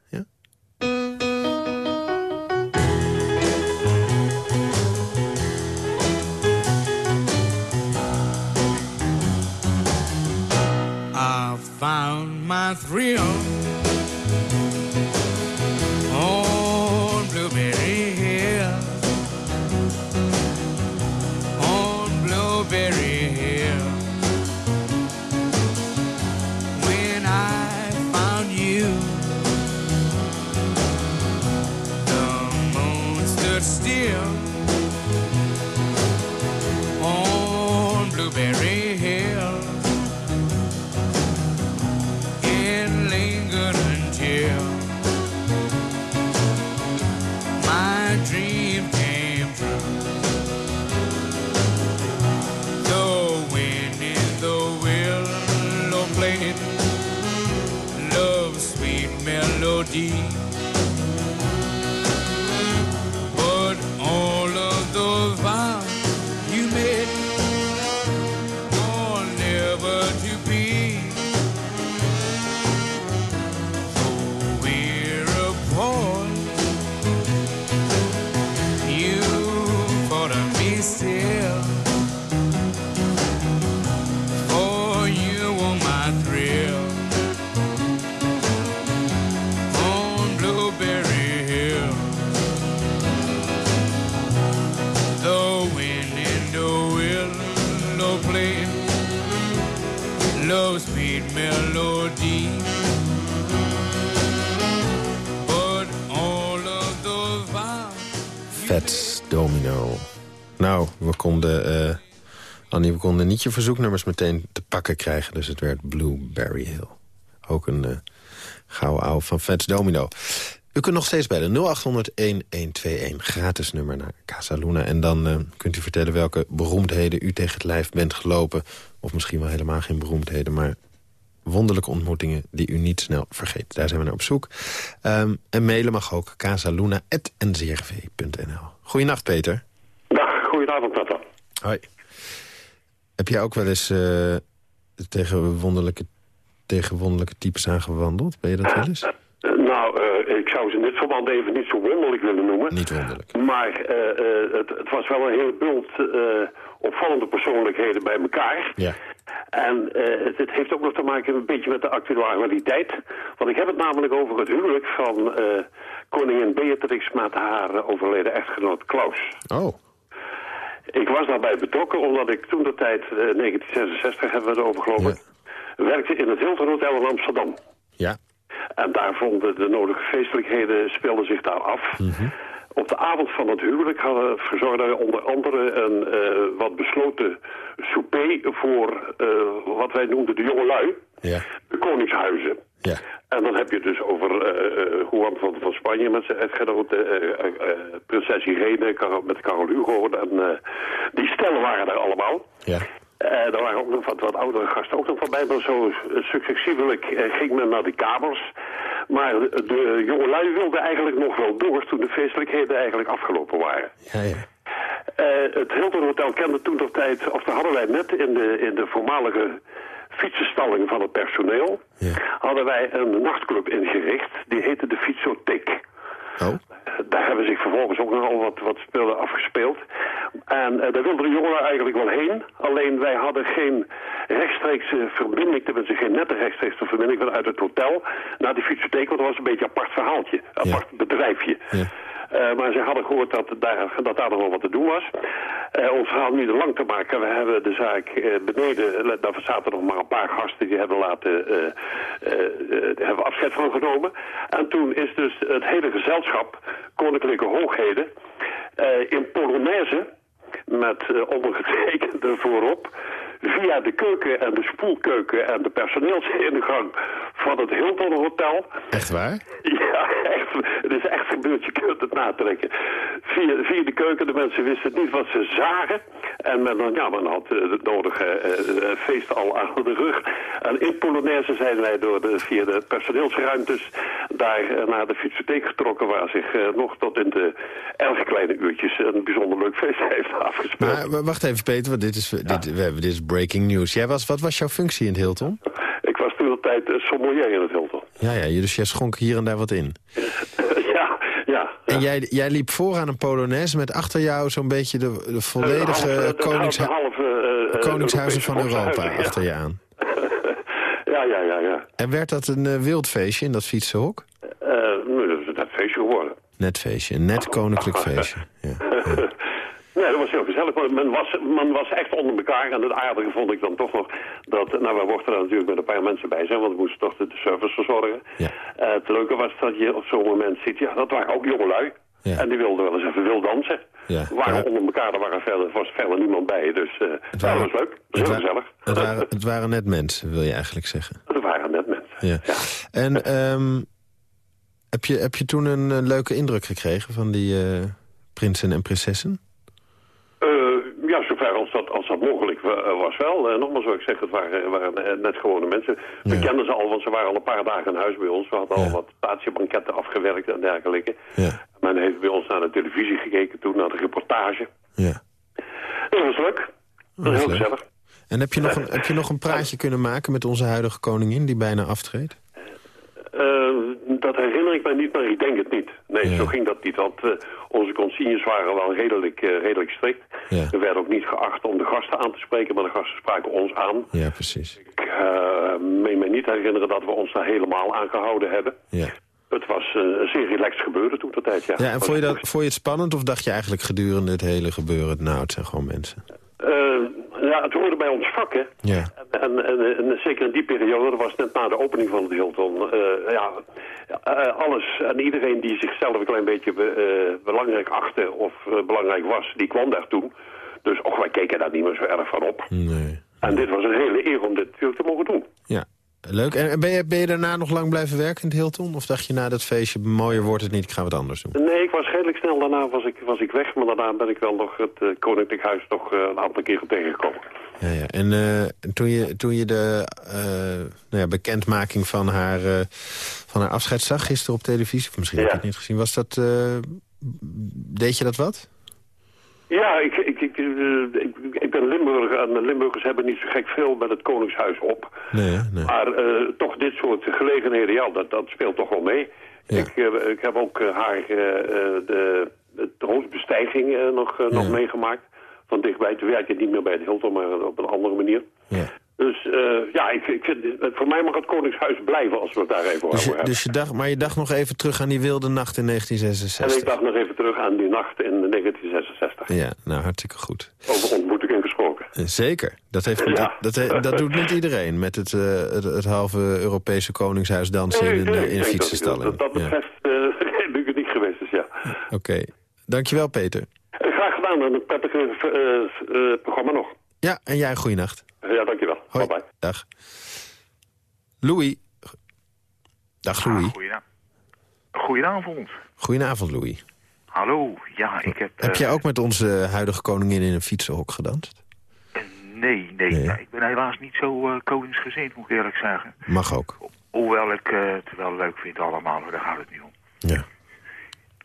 Konden niet je verzoeknummers meteen te pakken krijgen. Dus het werd Blueberry Hill. Ook een eh gouden ouwe van Vets Domino. U kunt nog steeds bellen. 0800-1121. Gratis nummer naar Casa Luna. En dan eh, kunt u vertellen welke beroemdheden u tegen het lijf bent gelopen. Of misschien wel helemaal geen beroemdheden, maar wonderlijke ontmoetingen die u niet snel vergeet. Daar zijn we naar op zoek. Ehm, en mailen mag ook casaluna.ncrv.nl. Goedenacht, Peter. Dag, goedenavond, Papa. Hoi. Heb jij ook wel eens eh, tegen, wonderlijke, tegen wonderlijke types aangewandeld? Ben je dat wel eens? Nou, Nou, eh, ik zou ze in dit verband even niet zo wonderlijk willen noemen. Niet wonderlijk. Maar eh, eh, het, het was wel een hele bult eh, opvallende persoonlijkheden bij elkaar. Ja. En eh, het, heeft ook nog te maken een beetje met de actualiteit. Want ik heb het namelijk over het huwelijk van eh, koningin Beatrix met haar eh, overleden echtgenoot Klaus. Oh. Ik was daarbij betrokken omdat ik toen de tijd, eh, 1966 hebben we het over geloof ik, werkte in het Hilton Hotel in Amsterdam. Ja. En daar vonden de nodige feestelijkheden, speelden zich daar af. Mhm. Op de avond van het huwelijk hadden verzorgden we onder andere een eh, wat besloten souper voor eh, wat wij noemden de jongelui. Ja. De koningshuizen. Ja. En dan heb je het dus over eh, Juan van, van Spanje met zijn eh, prinses Irene met Karel Hugo. En die stellen waren er allemaal. Ja. Er waren ook nog wat, wat oudere gasten ook nog van bij, maar zo successievelijk ging men naar de kamers. Maar de, de jongelui wilden eigenlijk nog wel door toen de feestelijkheden eigenlijk afgelopen waren. Ja, ja. Het Hilton Hotel kende toen nog tijd, of daar hadden wij net in de, in de voormalige fietsenstalling van het personeel, hadden wij een nachtclub ingericht, die heette de Fietsotheek. Oh. Daar hebben zich vervolgens ook nogal wat, wat spelen afgespeeld. En eh, daar wilden de jongeren eigenlijk wel heen. Alleen wij hadden geen rechtstreekse verbinding, tenminste geen nette rechtstreekse verbinding vanuit het hotel naar die fietsotheek. Want dat was een beetje een apart verhaaltje, apart bedrijfje. Eh, maar ze hadden gehoord dat daar, dat daar nog wel wat te doen was. Eh, ons verhaal te lang te maken. We hebben de zaak eh, beneden, daar zaten nog maar een paar gasten die hebben laten, eh, hebben afscheid van genomen. En toen is dus het hele gezelschap, koninklijke hoogheden, in Polonaise, met ondergetekende voorop, via de keuken en de spoelkeuken en de personeelsingang van het Hilton Hotel. Echt waar? Ja, echt. Het is echt gebeurd. Je kunt het natrekken. Via, via de keuken, de mensen wisten niet wat ze zagen. En men, ja, men had eh, het nodige eh, eh, feest al aan de rug. En in Polonaise zijn wij door de, via de personeelsruimtes daar eh, naar de fietsotheek getrokken... waar zich eh, nog tot in de erg kleine uurtjes een bijzonder leuk feest *laughs* heeft afgespeeld. Maar wacht even, Peter, want dit is, dit, we hebben, dit is breaking news. Jij was, wat was jouw functie in het Hilton? Ik was toen de tijd eh, sommelier in het Hilton. Ja, ja, je- dus jij schonk hier en daar wat in. *laughs* ja, ja. En jij, jij liep voor aan een Polonaise met achter jou zo'n beetje de, de volledige De halve- de koningshu- halve, koningshuizen van Europa achter je aan. *laughs* Ja, ja, ja, ja. En werd dat een eh, wild feestje in dat fietsenhok? Eh, nee, dat is een net feestje geworden. Net feestje, een net *laughs* koninklijk feestje. Nee, *laughs* dat was heel gezellig. Maar men was, men was echt onder elkaar. En het aardige vond ik dan toch nog dat... Nou, wij mochten er natuurlijk met een paar mensen bij zijn... want we moesten toch de, de service verzorgen. Eh, het leuke was dat je op zo'n moment ziet... Ja, dat waren ook jongelui. En die wilden wel eens even wild dansen. Ja. We waren onder elkaar, er waren verder, was verder niemand bij. Dus eh ja, waren- dat was leuk. Dat was het gezellig. Het waren, het waren net mensen, wil je eigenlijk zeggen. Er waren net mensen. Ja. En ehm, heb, je, heb je toen een leuke indruk gekregen van die eh, prinsen en prinsessen? Eh, ja, als dat, als dat mogelijk wa- eh, was wel. Eh, nogmaals, ik zeg, het waren, waren eh, net gewone mensen. We kenden ze al, want ze waren al een paar dagen in huis bij ons. We hadden al wat statiebanketten afgewerkt en dergelijke. Men heeft bij ons naar de televisie gekeken toen, naar de reportage. Ja. Dat was leuk. Dat was heel leuk. gezellig. En heb je, nog een, heb je nog een praatje kunnen maken met onze huidige koningin die bijna aftreedt? Eh, herinner ik mij niet, maar ik denk het niet. Nee, zo ging dat niet, want eh, onze consignes waren wel redelijk, eh, redelijk strikt. We werden ook niet geacht om de gasten aan te spreken, maar de gasten spraken ons aan. Ja, precies. Ik eh, meen me niet herinneren dat we ons daar helemaal aan gehouden hebben. Ja. Het was een zeer relaxed gebeuren toen de tijd, ja. Ja, en vond je, dat, vond je het spannend of dacht je eigenlijk gedurende het hele gebeuren... nou, het zijn gewoon mensen? Ja, het hoorde bij ons vak, hè. Ja. En, en, en zeker in die periode, dat was net na de opening van het Hilton, eh, ja, eh, alles en iedereen die zichzelf een klein beetje be- eh, belangrijk achtte of belangrijk was, die kwam daar toen. Dus och, wij keken daar niet meer zo erg van op. Nee. En dit was een hele eer om dit natuurlijk te mogen doen. Ja, leuk. En ben je, ben je daarna nog lang blijven werken in het Hilton? Of dacht je na dat feestje, mooier wordt het niet, ik ga wat anders doen? Nee, ik was redelijk snel daarna was ik, was ik weg, maar daarna ben ik wel nog het eh, Koninklijk Huis nog eh, een aantal keren tegengekomen. Ja, ja. En eh, toen, je, toen je de nou ja, bekendmaking van haar, van haar afscheid zag gisteren op televisie... of misschien heb je het niet gezien, was dat, deed je dat wat? Ja, ik, ik, ik, eh, ik, ik ben Limburger en de Limburgers hebben niet zo gek veel met het Koningshuis op. Nee, nee. Maar eh, toch dit soort gelegenheden, ja, dat, dat speelt toch wel mee. Ik, eh, ik heb ook haar de, eh, nog, nog meegemaakt. Van dichtbij. Toen werk je niet meer bij de Hilton, maar op een andere manier. Ja. Dus ja, ik, ik, vind- voor mij mag het Koningshuis blijven als we het daar even Dus over je, hebben. dus je dacht, maar je dacht nog even terug aan die wilde nacht in En 1966. ik dacht nog even terug aan die nacht in 1966. Ja, nou hartstikke goed. Over ontmoeting gesproken. Eh, Zeker. Dat, heeft, Ja. dat, dat, dat doet niet iedereen met het, eh, het, het halve Europese koningshuis dansen in een, Nee, eh, in een dat- fietsenstalling. Dat, dat Ja. betreft eh *laughs* ben ik het niet geweest, dus ja. Oké. Dankjewel, Peter. Graag gedaan, en een prettig eh, eh, programma nog. Ja, en jij, goeienacht. Ja, dankjewel. Hoi. Bye bye. Dag. Louis. Dag, Louis. Goedenavond. Goedenavond. Goedenavond, Louis. Hallo. Ja, ik heb... Heb eh, jij ook met onze huidige koningin in een fietsenhok gedanst? Nee, nee. Nee. ik ben helaas niet zo eh, koningsgezind, moet ik eerlijk zeggen. Mag ook. Hoewel ik eh, het wel leuk vind allemaal, maar daar gaat het niet om. Ja.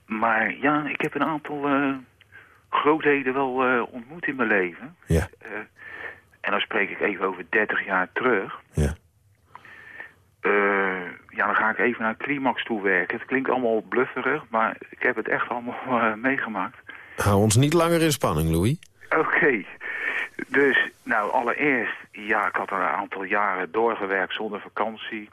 Maar ja, ik heb een aantal eh, grootheden wel eh, ontmoet in mijn leven. Ja. Eh, en dan spreek ik even over 30 jaar terug. Ja. Eh, ja, dan ga ik even naar climax toe werken. Het klinkt allemaal blufferig, maar ik heb het echt allemaal *laughs* eh, meegemaakt. Hou ons niet langer in spanning, Louis. Oké. Dus, nou, allereerst, ja, ik had er een aantal jaren doorgewerkt zonder vakantie.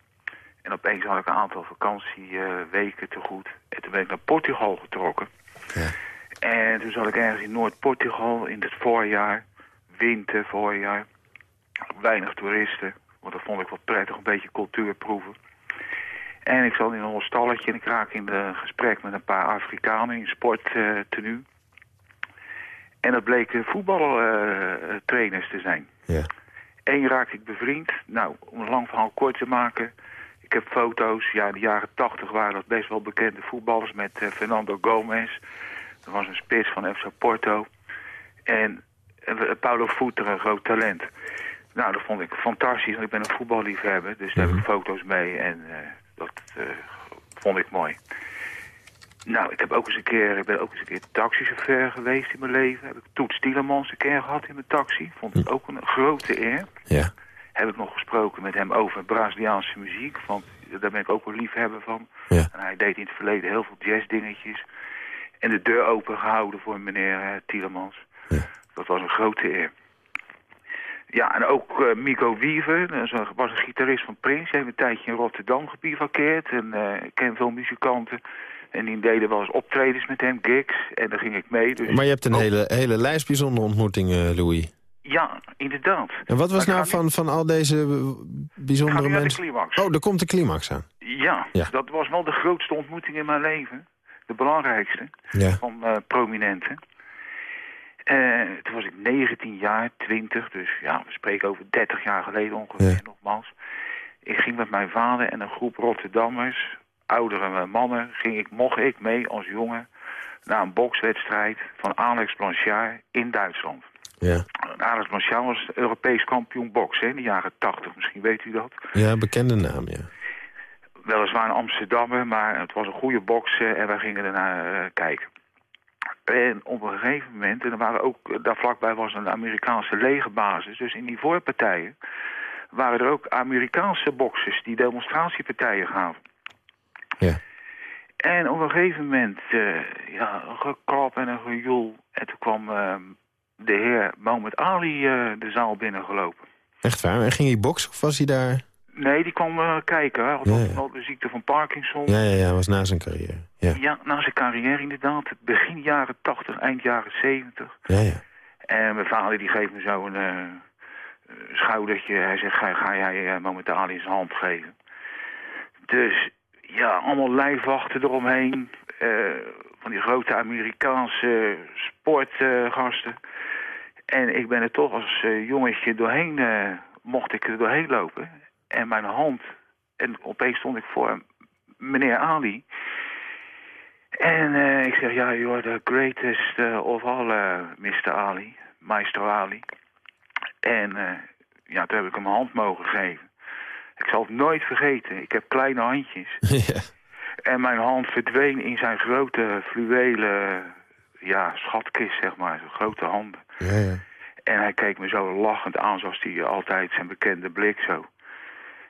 En opeens had ik een aantal vakantieweken te goed. En toen ben ik naar Portugal getrokken. En toen zat ik ergens in Noord-Portugal in het voorjaar. Winter, voorjaar. Weinig toeristen. Want dat vond ik wel prettig, een beetje cultuur proeven. En ik zat in een stalletje en ik raak in de gesprek met een paar Afrikanen in sporttenu. En dat bleken voetbaltrainers te zijn. Ja. Eén raakte ik bevriend. Nou, om een lang verhaal kort te maken. Ik heb foto's. Ja, in de jaren tachtig waren dat best wel bekende voetballers met eh, Fernando Gomez. Dat was een spits van FC Porto. En eh, Paulo Voeter, een groot talent. Nou, dat vond ik fantastisch. Want ik ben een voetballiefhebber. Dus daar heb ik foto's mee. En eh, dat eh, vond ik mooi. Nou, ik, heb ook eens een keer, ik ben ook eens een keer taxichauffeur geweest in mijn leven. Heb ik Toets Tielemans een keer gehad in mijn taxi. Vond ik ook een grote eer. Ja. Heb ik nog gesproken met hem over Braziliaanse muziek. Want daar ben ik ook wel liefhebber van. Ja. En hij deed in het verleden heel veel jazzdingetjes. En de deur open gehouden voor meneer eh, Tielemans. Dat was een grote eer. Ja, en ook eh Mico Wiever, dat was een gitarist van Prins. Hij heeft een tijdje in Rotterdam gebivakkeerd. En eh, ik ken veel muzikanten. En die deden wel eens optredens met hem, gigs. En daar ging ik mee. Dus Maar je hebt een hele, hele lijst bijzondere ontmoetingen, Louis. ja, inderdaad. En wat was Maar nou van, van al deze eh, bijzondere naar de mensen? climax. Oh, er komt de climax aan. Ja, Ja. dat was wel de grootste ontmoeting in mijn leven. De belangrijkste Ja. van eh, prominenten. Toen was ik 19 jaar, 20, dus ja, we spreken over 30 jaar geleden ongeveer, nogmaals. Ik ging met mijn vader en een groep Rotterdammers, oudere mannen, ging ik, mocht ik mee als jongen naar een bokswedstrijd van Alex Blanchard in Duitsland. Ja. Alex Blanchard was Europees kampioen boksen in de jaren 80, misschien weet u dat. ja, bekende naam, ja. Weliswaar een Amsterdammer, maar het was een goede boksen en wij gingen ernaar eh, kijken. En op een gegeven moment, en er waren ook, daar vlakbij was een Amerikaanse legerbasis, dus in die voorpartijen waren er ook Amerikaanse boksers die demonstratiepartijen gaven. Ja. En op een gegeven moment, eh, ja, een geklap en een gejoel. En toen kwam eh, de heer Mohammed Ali eh, de zaal binnengelopen. Echt waar? En ging hij boksen of was hij daar? Nee, die kwam eh, kijken. Hij had Ja, de ziekte van Parkinson. Ja, ja, ja, was na zijn carrière. Ja, Ja, na zijn carrière inderdaad. Begin jaren 80, eind jaren 70. ja, ja. En mijn vader die geeft me zo een eh, eh, schoudertje. Hij zegt, ga, ga jij uh, momentaal in zijn hand geven. Dus ja, allemaal lijfwachten eromheen. eh, van die grote Amerikaanse sportgasten. en ik ben er toch als eh, jongetje doorheen, eh, mocht ik er doorheen lopen. En mijn hand, en opeens stond ik voor meneer Ali. En eh, ik zeg, ja, you're the greatest eh, of all, eh, Mr. Ali, Maestro Ali. En ja, toen heb ik hem een hand mogen geven. Ik zal het nooit vergeten. Ik heb kleine handjes. *laughs* ja. En mijn hand verdween in zijn grote fluwelen ja, schatkist, zeg maar. Zijn grote handen. Ja, ja. En hij keek me zo lachend aan, zoals hij altijd zijn bekende blik zo.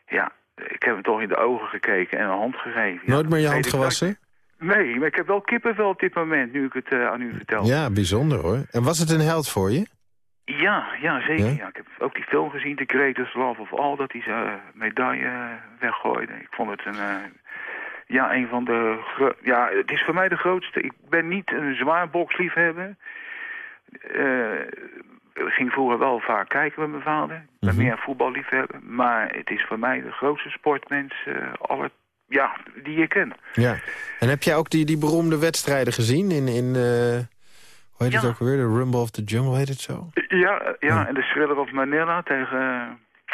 Ja, ik heb hem toch in de ogen gekeken en een hand gegeven. Ja, Nooit meer je hand gewassen? Nee, maar ik heb wel kippenvel op dit moment, nu ik het eh, aan u vertel. Ja, bijzonder hoor. En was het een held voor je? Ja, ja, zeker. Ja? Ja? Ik heb ook die film gezien, The Greatest Love of All, dat hij zijn eh, medaille weggooide. Ik vond het een, eh, ja, een van de... Ja, het is voor mij de grootste. Ik ben niet een zwaar boksliefhebber. Ik ging vroeger wel vaak kijken met mijn vader. Ik ben Mhm. meer een voetballiefhebber. Maar het is voor mij de grootste sportmens aller, ja, die je kent. Ja. En heb jij ook die, die beroemde wedstrijden gezien in... in eh, hoe heet het ook alweer? De Rumble of the Jungle heet het zo? Ja, ja, en de Thriller of Manila tegen, eh,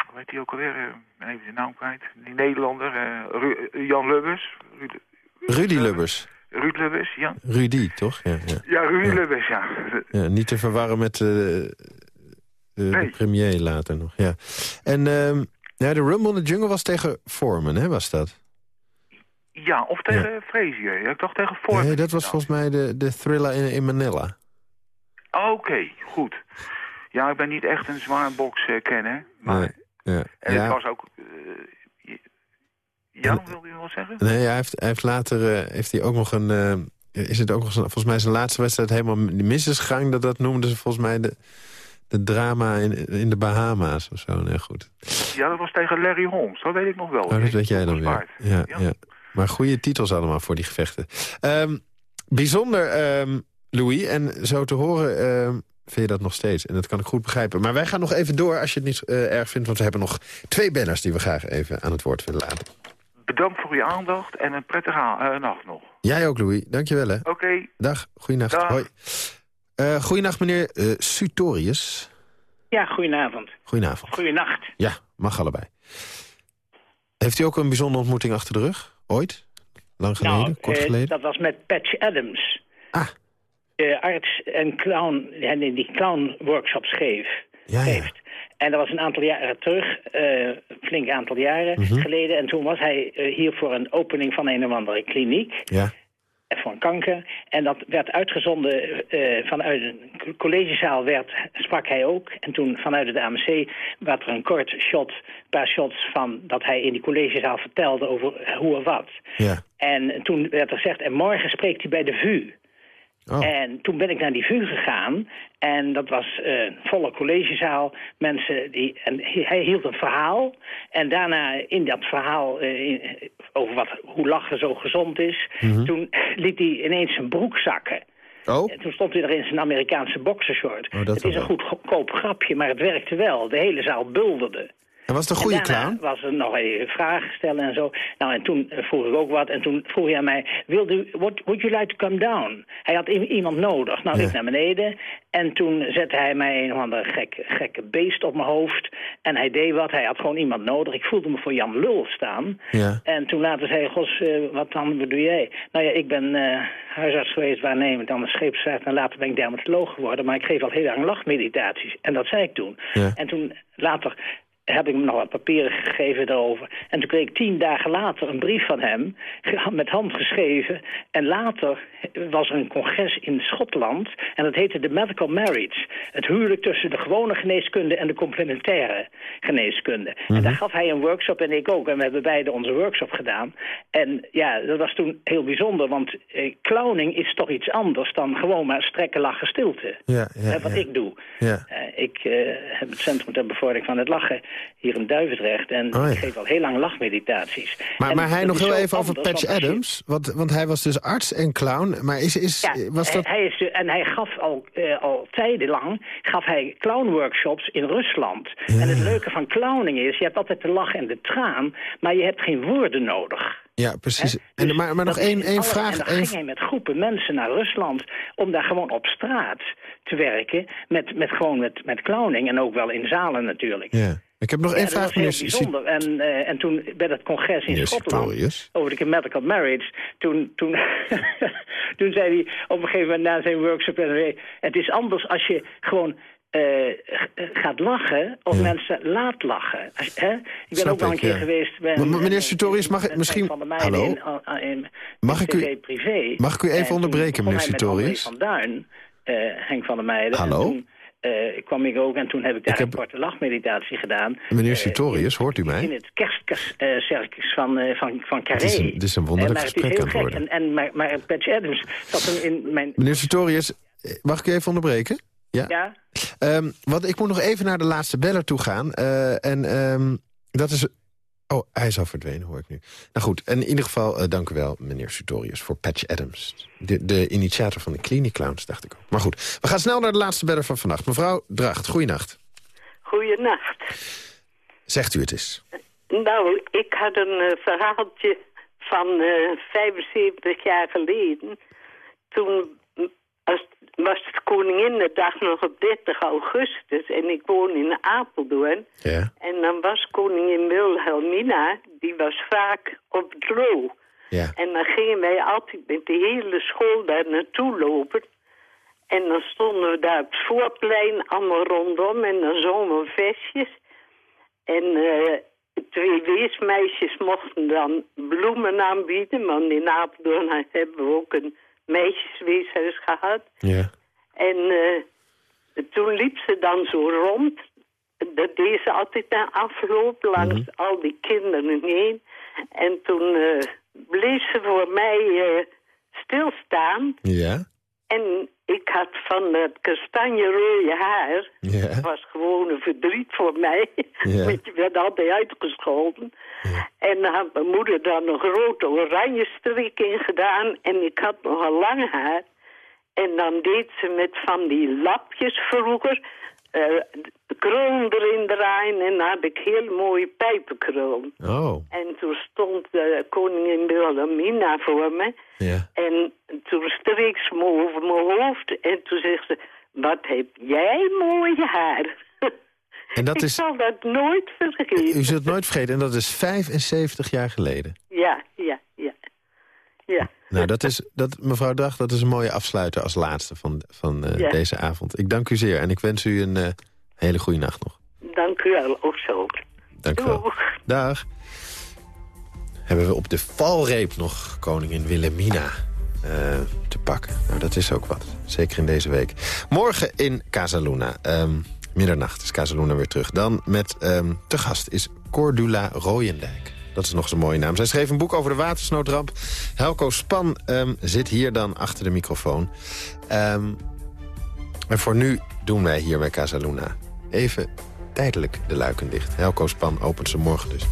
hoe heet die ook alweer? Even de naam kwijt. Die Nederlander, eh, Jan Lubbers. Ruud, Rudy Lubbers. Ruud Lubbers, ja. Rudy, toch? Ja, ja. Ja, Ruud Lubbers, ja. Ja, niet te verwarren met eh, de, premier later nog. Ja. En ehm, ja, de Rumble in the Jungle was tegen Foreman, hè, was dat? Ja, of tegen Frazier. Ja, ik dacht tegen Ford. Nee, dat was volgens mij de, de thriller in, in Manila. Oké, goed. Ja, ik ben niet echt een zwaar bokskenner. maar Nee, ja. en ja. het was ook... eh, je- ja, wilde u wel zeggen? Nee, hij heeft, hij heeft later eh, heeft hij ook nog een... eh, is het ook nog volgens mij zijn laatste wedstrijd helemaal mis is gegaan. Dat, dat noemden ze volgens mij de, de drama in, in de Bahama's of zo. Nee, goed. Ja, dat was tegen Larry Holmes. Dat weet ik nog wel. Oh, dat weet jij dan weer. Ja, ja. Maar goede titels allemaal voor die gevechten. Ehm, bijzonder, ehm, Louis. En zo te horen ehm, vind je dat nog steeds. En dat kan ik goed begrijpen. Maar wij gaan nog even door als je het niet eh, erg vindt. Want we hebben nog twee banners die we graag even aan het woord willen laten. Bedankt voor uw aandacht en een prettige eh, nacht nog. Jij ook, Louis. Dankjewel, hè. Oké. Dag, goeienacht. Dag. Hoi. Eh goeienacht, meneer eh, Sutorius. Ja, goedenavond. Goedenavond. Goedenacht. Ja, mag allebei. Heeft u ook een bijzondere ontmoeting achter de rug? Ooit? Lang geleden? nou, Kort eh, geleden? dat was met Patch Adams. Ah. De arts en clown, en die clown-workshops geef, Ja, ja. geeft. En dat was een aantal jaren terug, een flink aantal jaren Mhm. geleden. En toen was hij eh, hier voor een opening van een of andere kliniek. Ja. eh, Voor een kanker. En dat werd uitgezonden vanuit een collegezaal, werd, sprak hij ook. En toen vanuit het AMC werd er een kort shot, een paar shots van dat hij in die collegezaal vertelde over hoe of wat. Ja. En toen werd er gezegd, en morgen spreekt hij bij de VU. Oh. En toen ben ik naar die VU gegaan. En dat was eh, een volle collegezaal. Mensen die, en hij hield een verhaal. En daarna in dat verhaal eh, in- over wat, hoe lachen zo gezond is. Mhm. Toen *laughs* liet hij ineens zijn broek zakken. Oh? En toen stond hij er in zijn Amerikaanse boxershort. Oh, het is een goed goedkoop grapje, maar het werkte wel. De hele zaal bulderde. En was het een goede clown? was er nog even vragen stellen en zo. Nou, en toen eh, vroeg ik ook wat. En toen vroeg hij aan mij, Wilde, u- what, would you like to come down? Hij had iemand nodig. Nou, Ja. ik naar beneden. En toen zette hij mij een of ander gekke, gekke beest op mijn hoofd. En hij deed wat. Hij had gewoon iemand nodig. Ik voelde me voor Jan Lul staan. Ja. En toen later zei hij, Gos, eh, wat dan, doe jij? Nou ja, ik ben eh, huisarts geweest, waarnemend aan de scheepsvaart. En later ben ik dermatoloog geworden. Maar ik geef al heel lang lachmeditaties. En dat zei ik toen. Ja. En toen later heb ik hem nog wat papieren gegeven daarover. En toen kreeg ik tien dagen later een brief van hem, met hand geschreven. En later was er een congres in Schotland en dat heette de Medical Marriage. Het huwelijk tussen de gewone geneeskunde en de complementaire geneeskunde. En daar gaf hij een workshop en ik ook. En we hebben beide onze workshop gedaan. En ja, dat was toen heel bijzonder, want eh, clowning is toch iets anders dan gewoon maar strekken, lachen, stilte. Ja, ja, Hè, wat ja. ik doe. Ja. Eh, ik eh, heb het Centrum ter Bevordering van het Lachen hier in Duivendrecht. En Oh, ja. ik geef al heel lang lachmeditaties. Maar, En maar hij nog heel even over Patch Adams. Want, want hij was dus arts en clown. Maar is, is, Ja, was dat... hij is, en hij gaf al, eh, al tijdenlang gaf hij clownworkshops in Rusland. En het leuke van clowning is, je hebt altijd de lach en de traan, maar je hebt geen woorden nodig. Ja, precies. En, Dus maar, maar nog één, één alle- vraag. En dan één ging hij met groepen mensen naar Rusland om daar gewoon op straat te werken. Met, met gewoon met, met clowning en ook wel in zalen natuurlijk. Ja. Ik heb nog één dat vraag, meneer bijzonder. En, eh, en toen bij dat congres in Schotland Sutorius. over de medical marriage, toen, toen, *laughs* toen zei hij op een gegeven moment na zijn workshop, het is anders als je gewoon eh, gaat lachen of mensen laat lachen. Hè? Ik ben Snap ook wel een ik, keer ja. geweest. bij een- meneer een- Sutorius, mag ik met misschien- een Van de meiden Hallo? in, uh, in, Mag ik u- privé. mag ik u even onderbreken, meneer Sutorius? van Duin, eh, Henk van der Meijden. Hallo? Eh, kwam ik ook en toen heb ik daar een korte lachmeditatie gedaan. Meneer Eh, Sutorius, hoort u mij? in het kerstcircus van, eh, van, van Carré. Dit is een- dit is een wonderlijk het gesprek aan het worden. En, en, maar, maar Patch Adams zat hem in mijn... Meneer Sutorius, eh, mag ik u even onderbreken? Ja. Ja? Ehm, want ik moet nog even naar de laatste beller toe gaan. en ehm, dat is... Oh, hij is al verdwenen, hoor ik nu. Nou goed, en in ieder geval eh, dank u wel, meneer Sutorius, voor Patch Adams. De, de initiator van de Clinic Clowns, dacht ik ook. Maar goed, we gaan snel naar de laatste beller van vannacht. Mevrouw Dracht, goeienacht. Goeienacht. Zegt u het eens. Nou, ik had een eh, verhaaltje van eh 75 jaar geleden. Toen was, het Koninginnedag nog op 30 augustus en ik woon in Apeldoorn. Ja. En dan was koningin Wilhelmina, die was vaak op het loo. Ja. En dan gingen wij altijd met de hele school daar naartoe lopen. En dan stonden we daar op het voorplein allemaal rondom en dan zongen we versjes. En eh, twee weesmeisjes mochten dan bloemen aanbieden, want in Apeldoorn hebben we ook een meisjesweeshuis gehad. Ja. En eh, toen liep ze dan zo rond. Dat deed ze altijd na afloop langs al die kinderen heen. En toen eh, bleef ze voor mij eh, stilstaan. Ja. En ik had van dat kastanjerode haar... Ja. Dat was gewoon een verdriet voor mij. *laughs* Want je werd altijd uitgescholden. En dan had mijn moeder dan een grote oranje strik in gedaan. En ik had nog een lang haar. En dan deed ze met van die lapjes vroeger... eh, de kroon erin draaien en dan had ik heel mooie pijpenkroon. Oh. En toen stond eh, koningin Wilhelmina voor me. Ja. En toen streek ze me over mijn hoofd en toen zegt ze... Wat heb jij mooi haar. *laughs* En dat ik is... zal dat nooit vergeten. U zult het nooit vergeten, en dat is 75 jaar geleden. Ja, ja, ja. Ja. Nou, dat is, dat, mevrouw Dag, dat is een mooie afsluiter als laatste van, van eh, Ja. deze avond. Ik dank u zeer en ik wens u een eh, hele goede nacht nog. Dank u wel, ook zo. Dank u wel. Dag. Hebben we op de valreep nog koningin Wilhelmina eh, te pakken. Nou, dat is ook wat. Zeker in deze week. Morgen in Casaluna. ehm, middernacht is Casaluna weer terug. Dan met ehm, te gast is Cordula Rooyendijk. Dat is nog zo'n mooie naam. Zij schreef een boek over de watersnoodramp. Helco Span ehm, zit hier dan achter de microfoon. Ehm, en voor nu doen wij hier bij Casaluna even tijdelijk de luiken dicht. Helco Span opent ze morgen dus.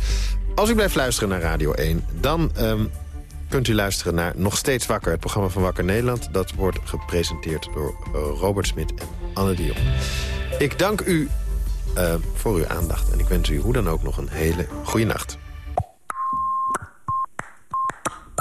Als u blijft luisteren naar Radio 1, dan ehm, kunt u luisteren naar Nog Steeds Wakker... het programma van Wakker Nederland. Dat wordt gepresenteerd door Robert Smit en Anne de Jong. Ik dank u voor uw aandacht en ik wens u hoe dan ook nog een hele goede nacht.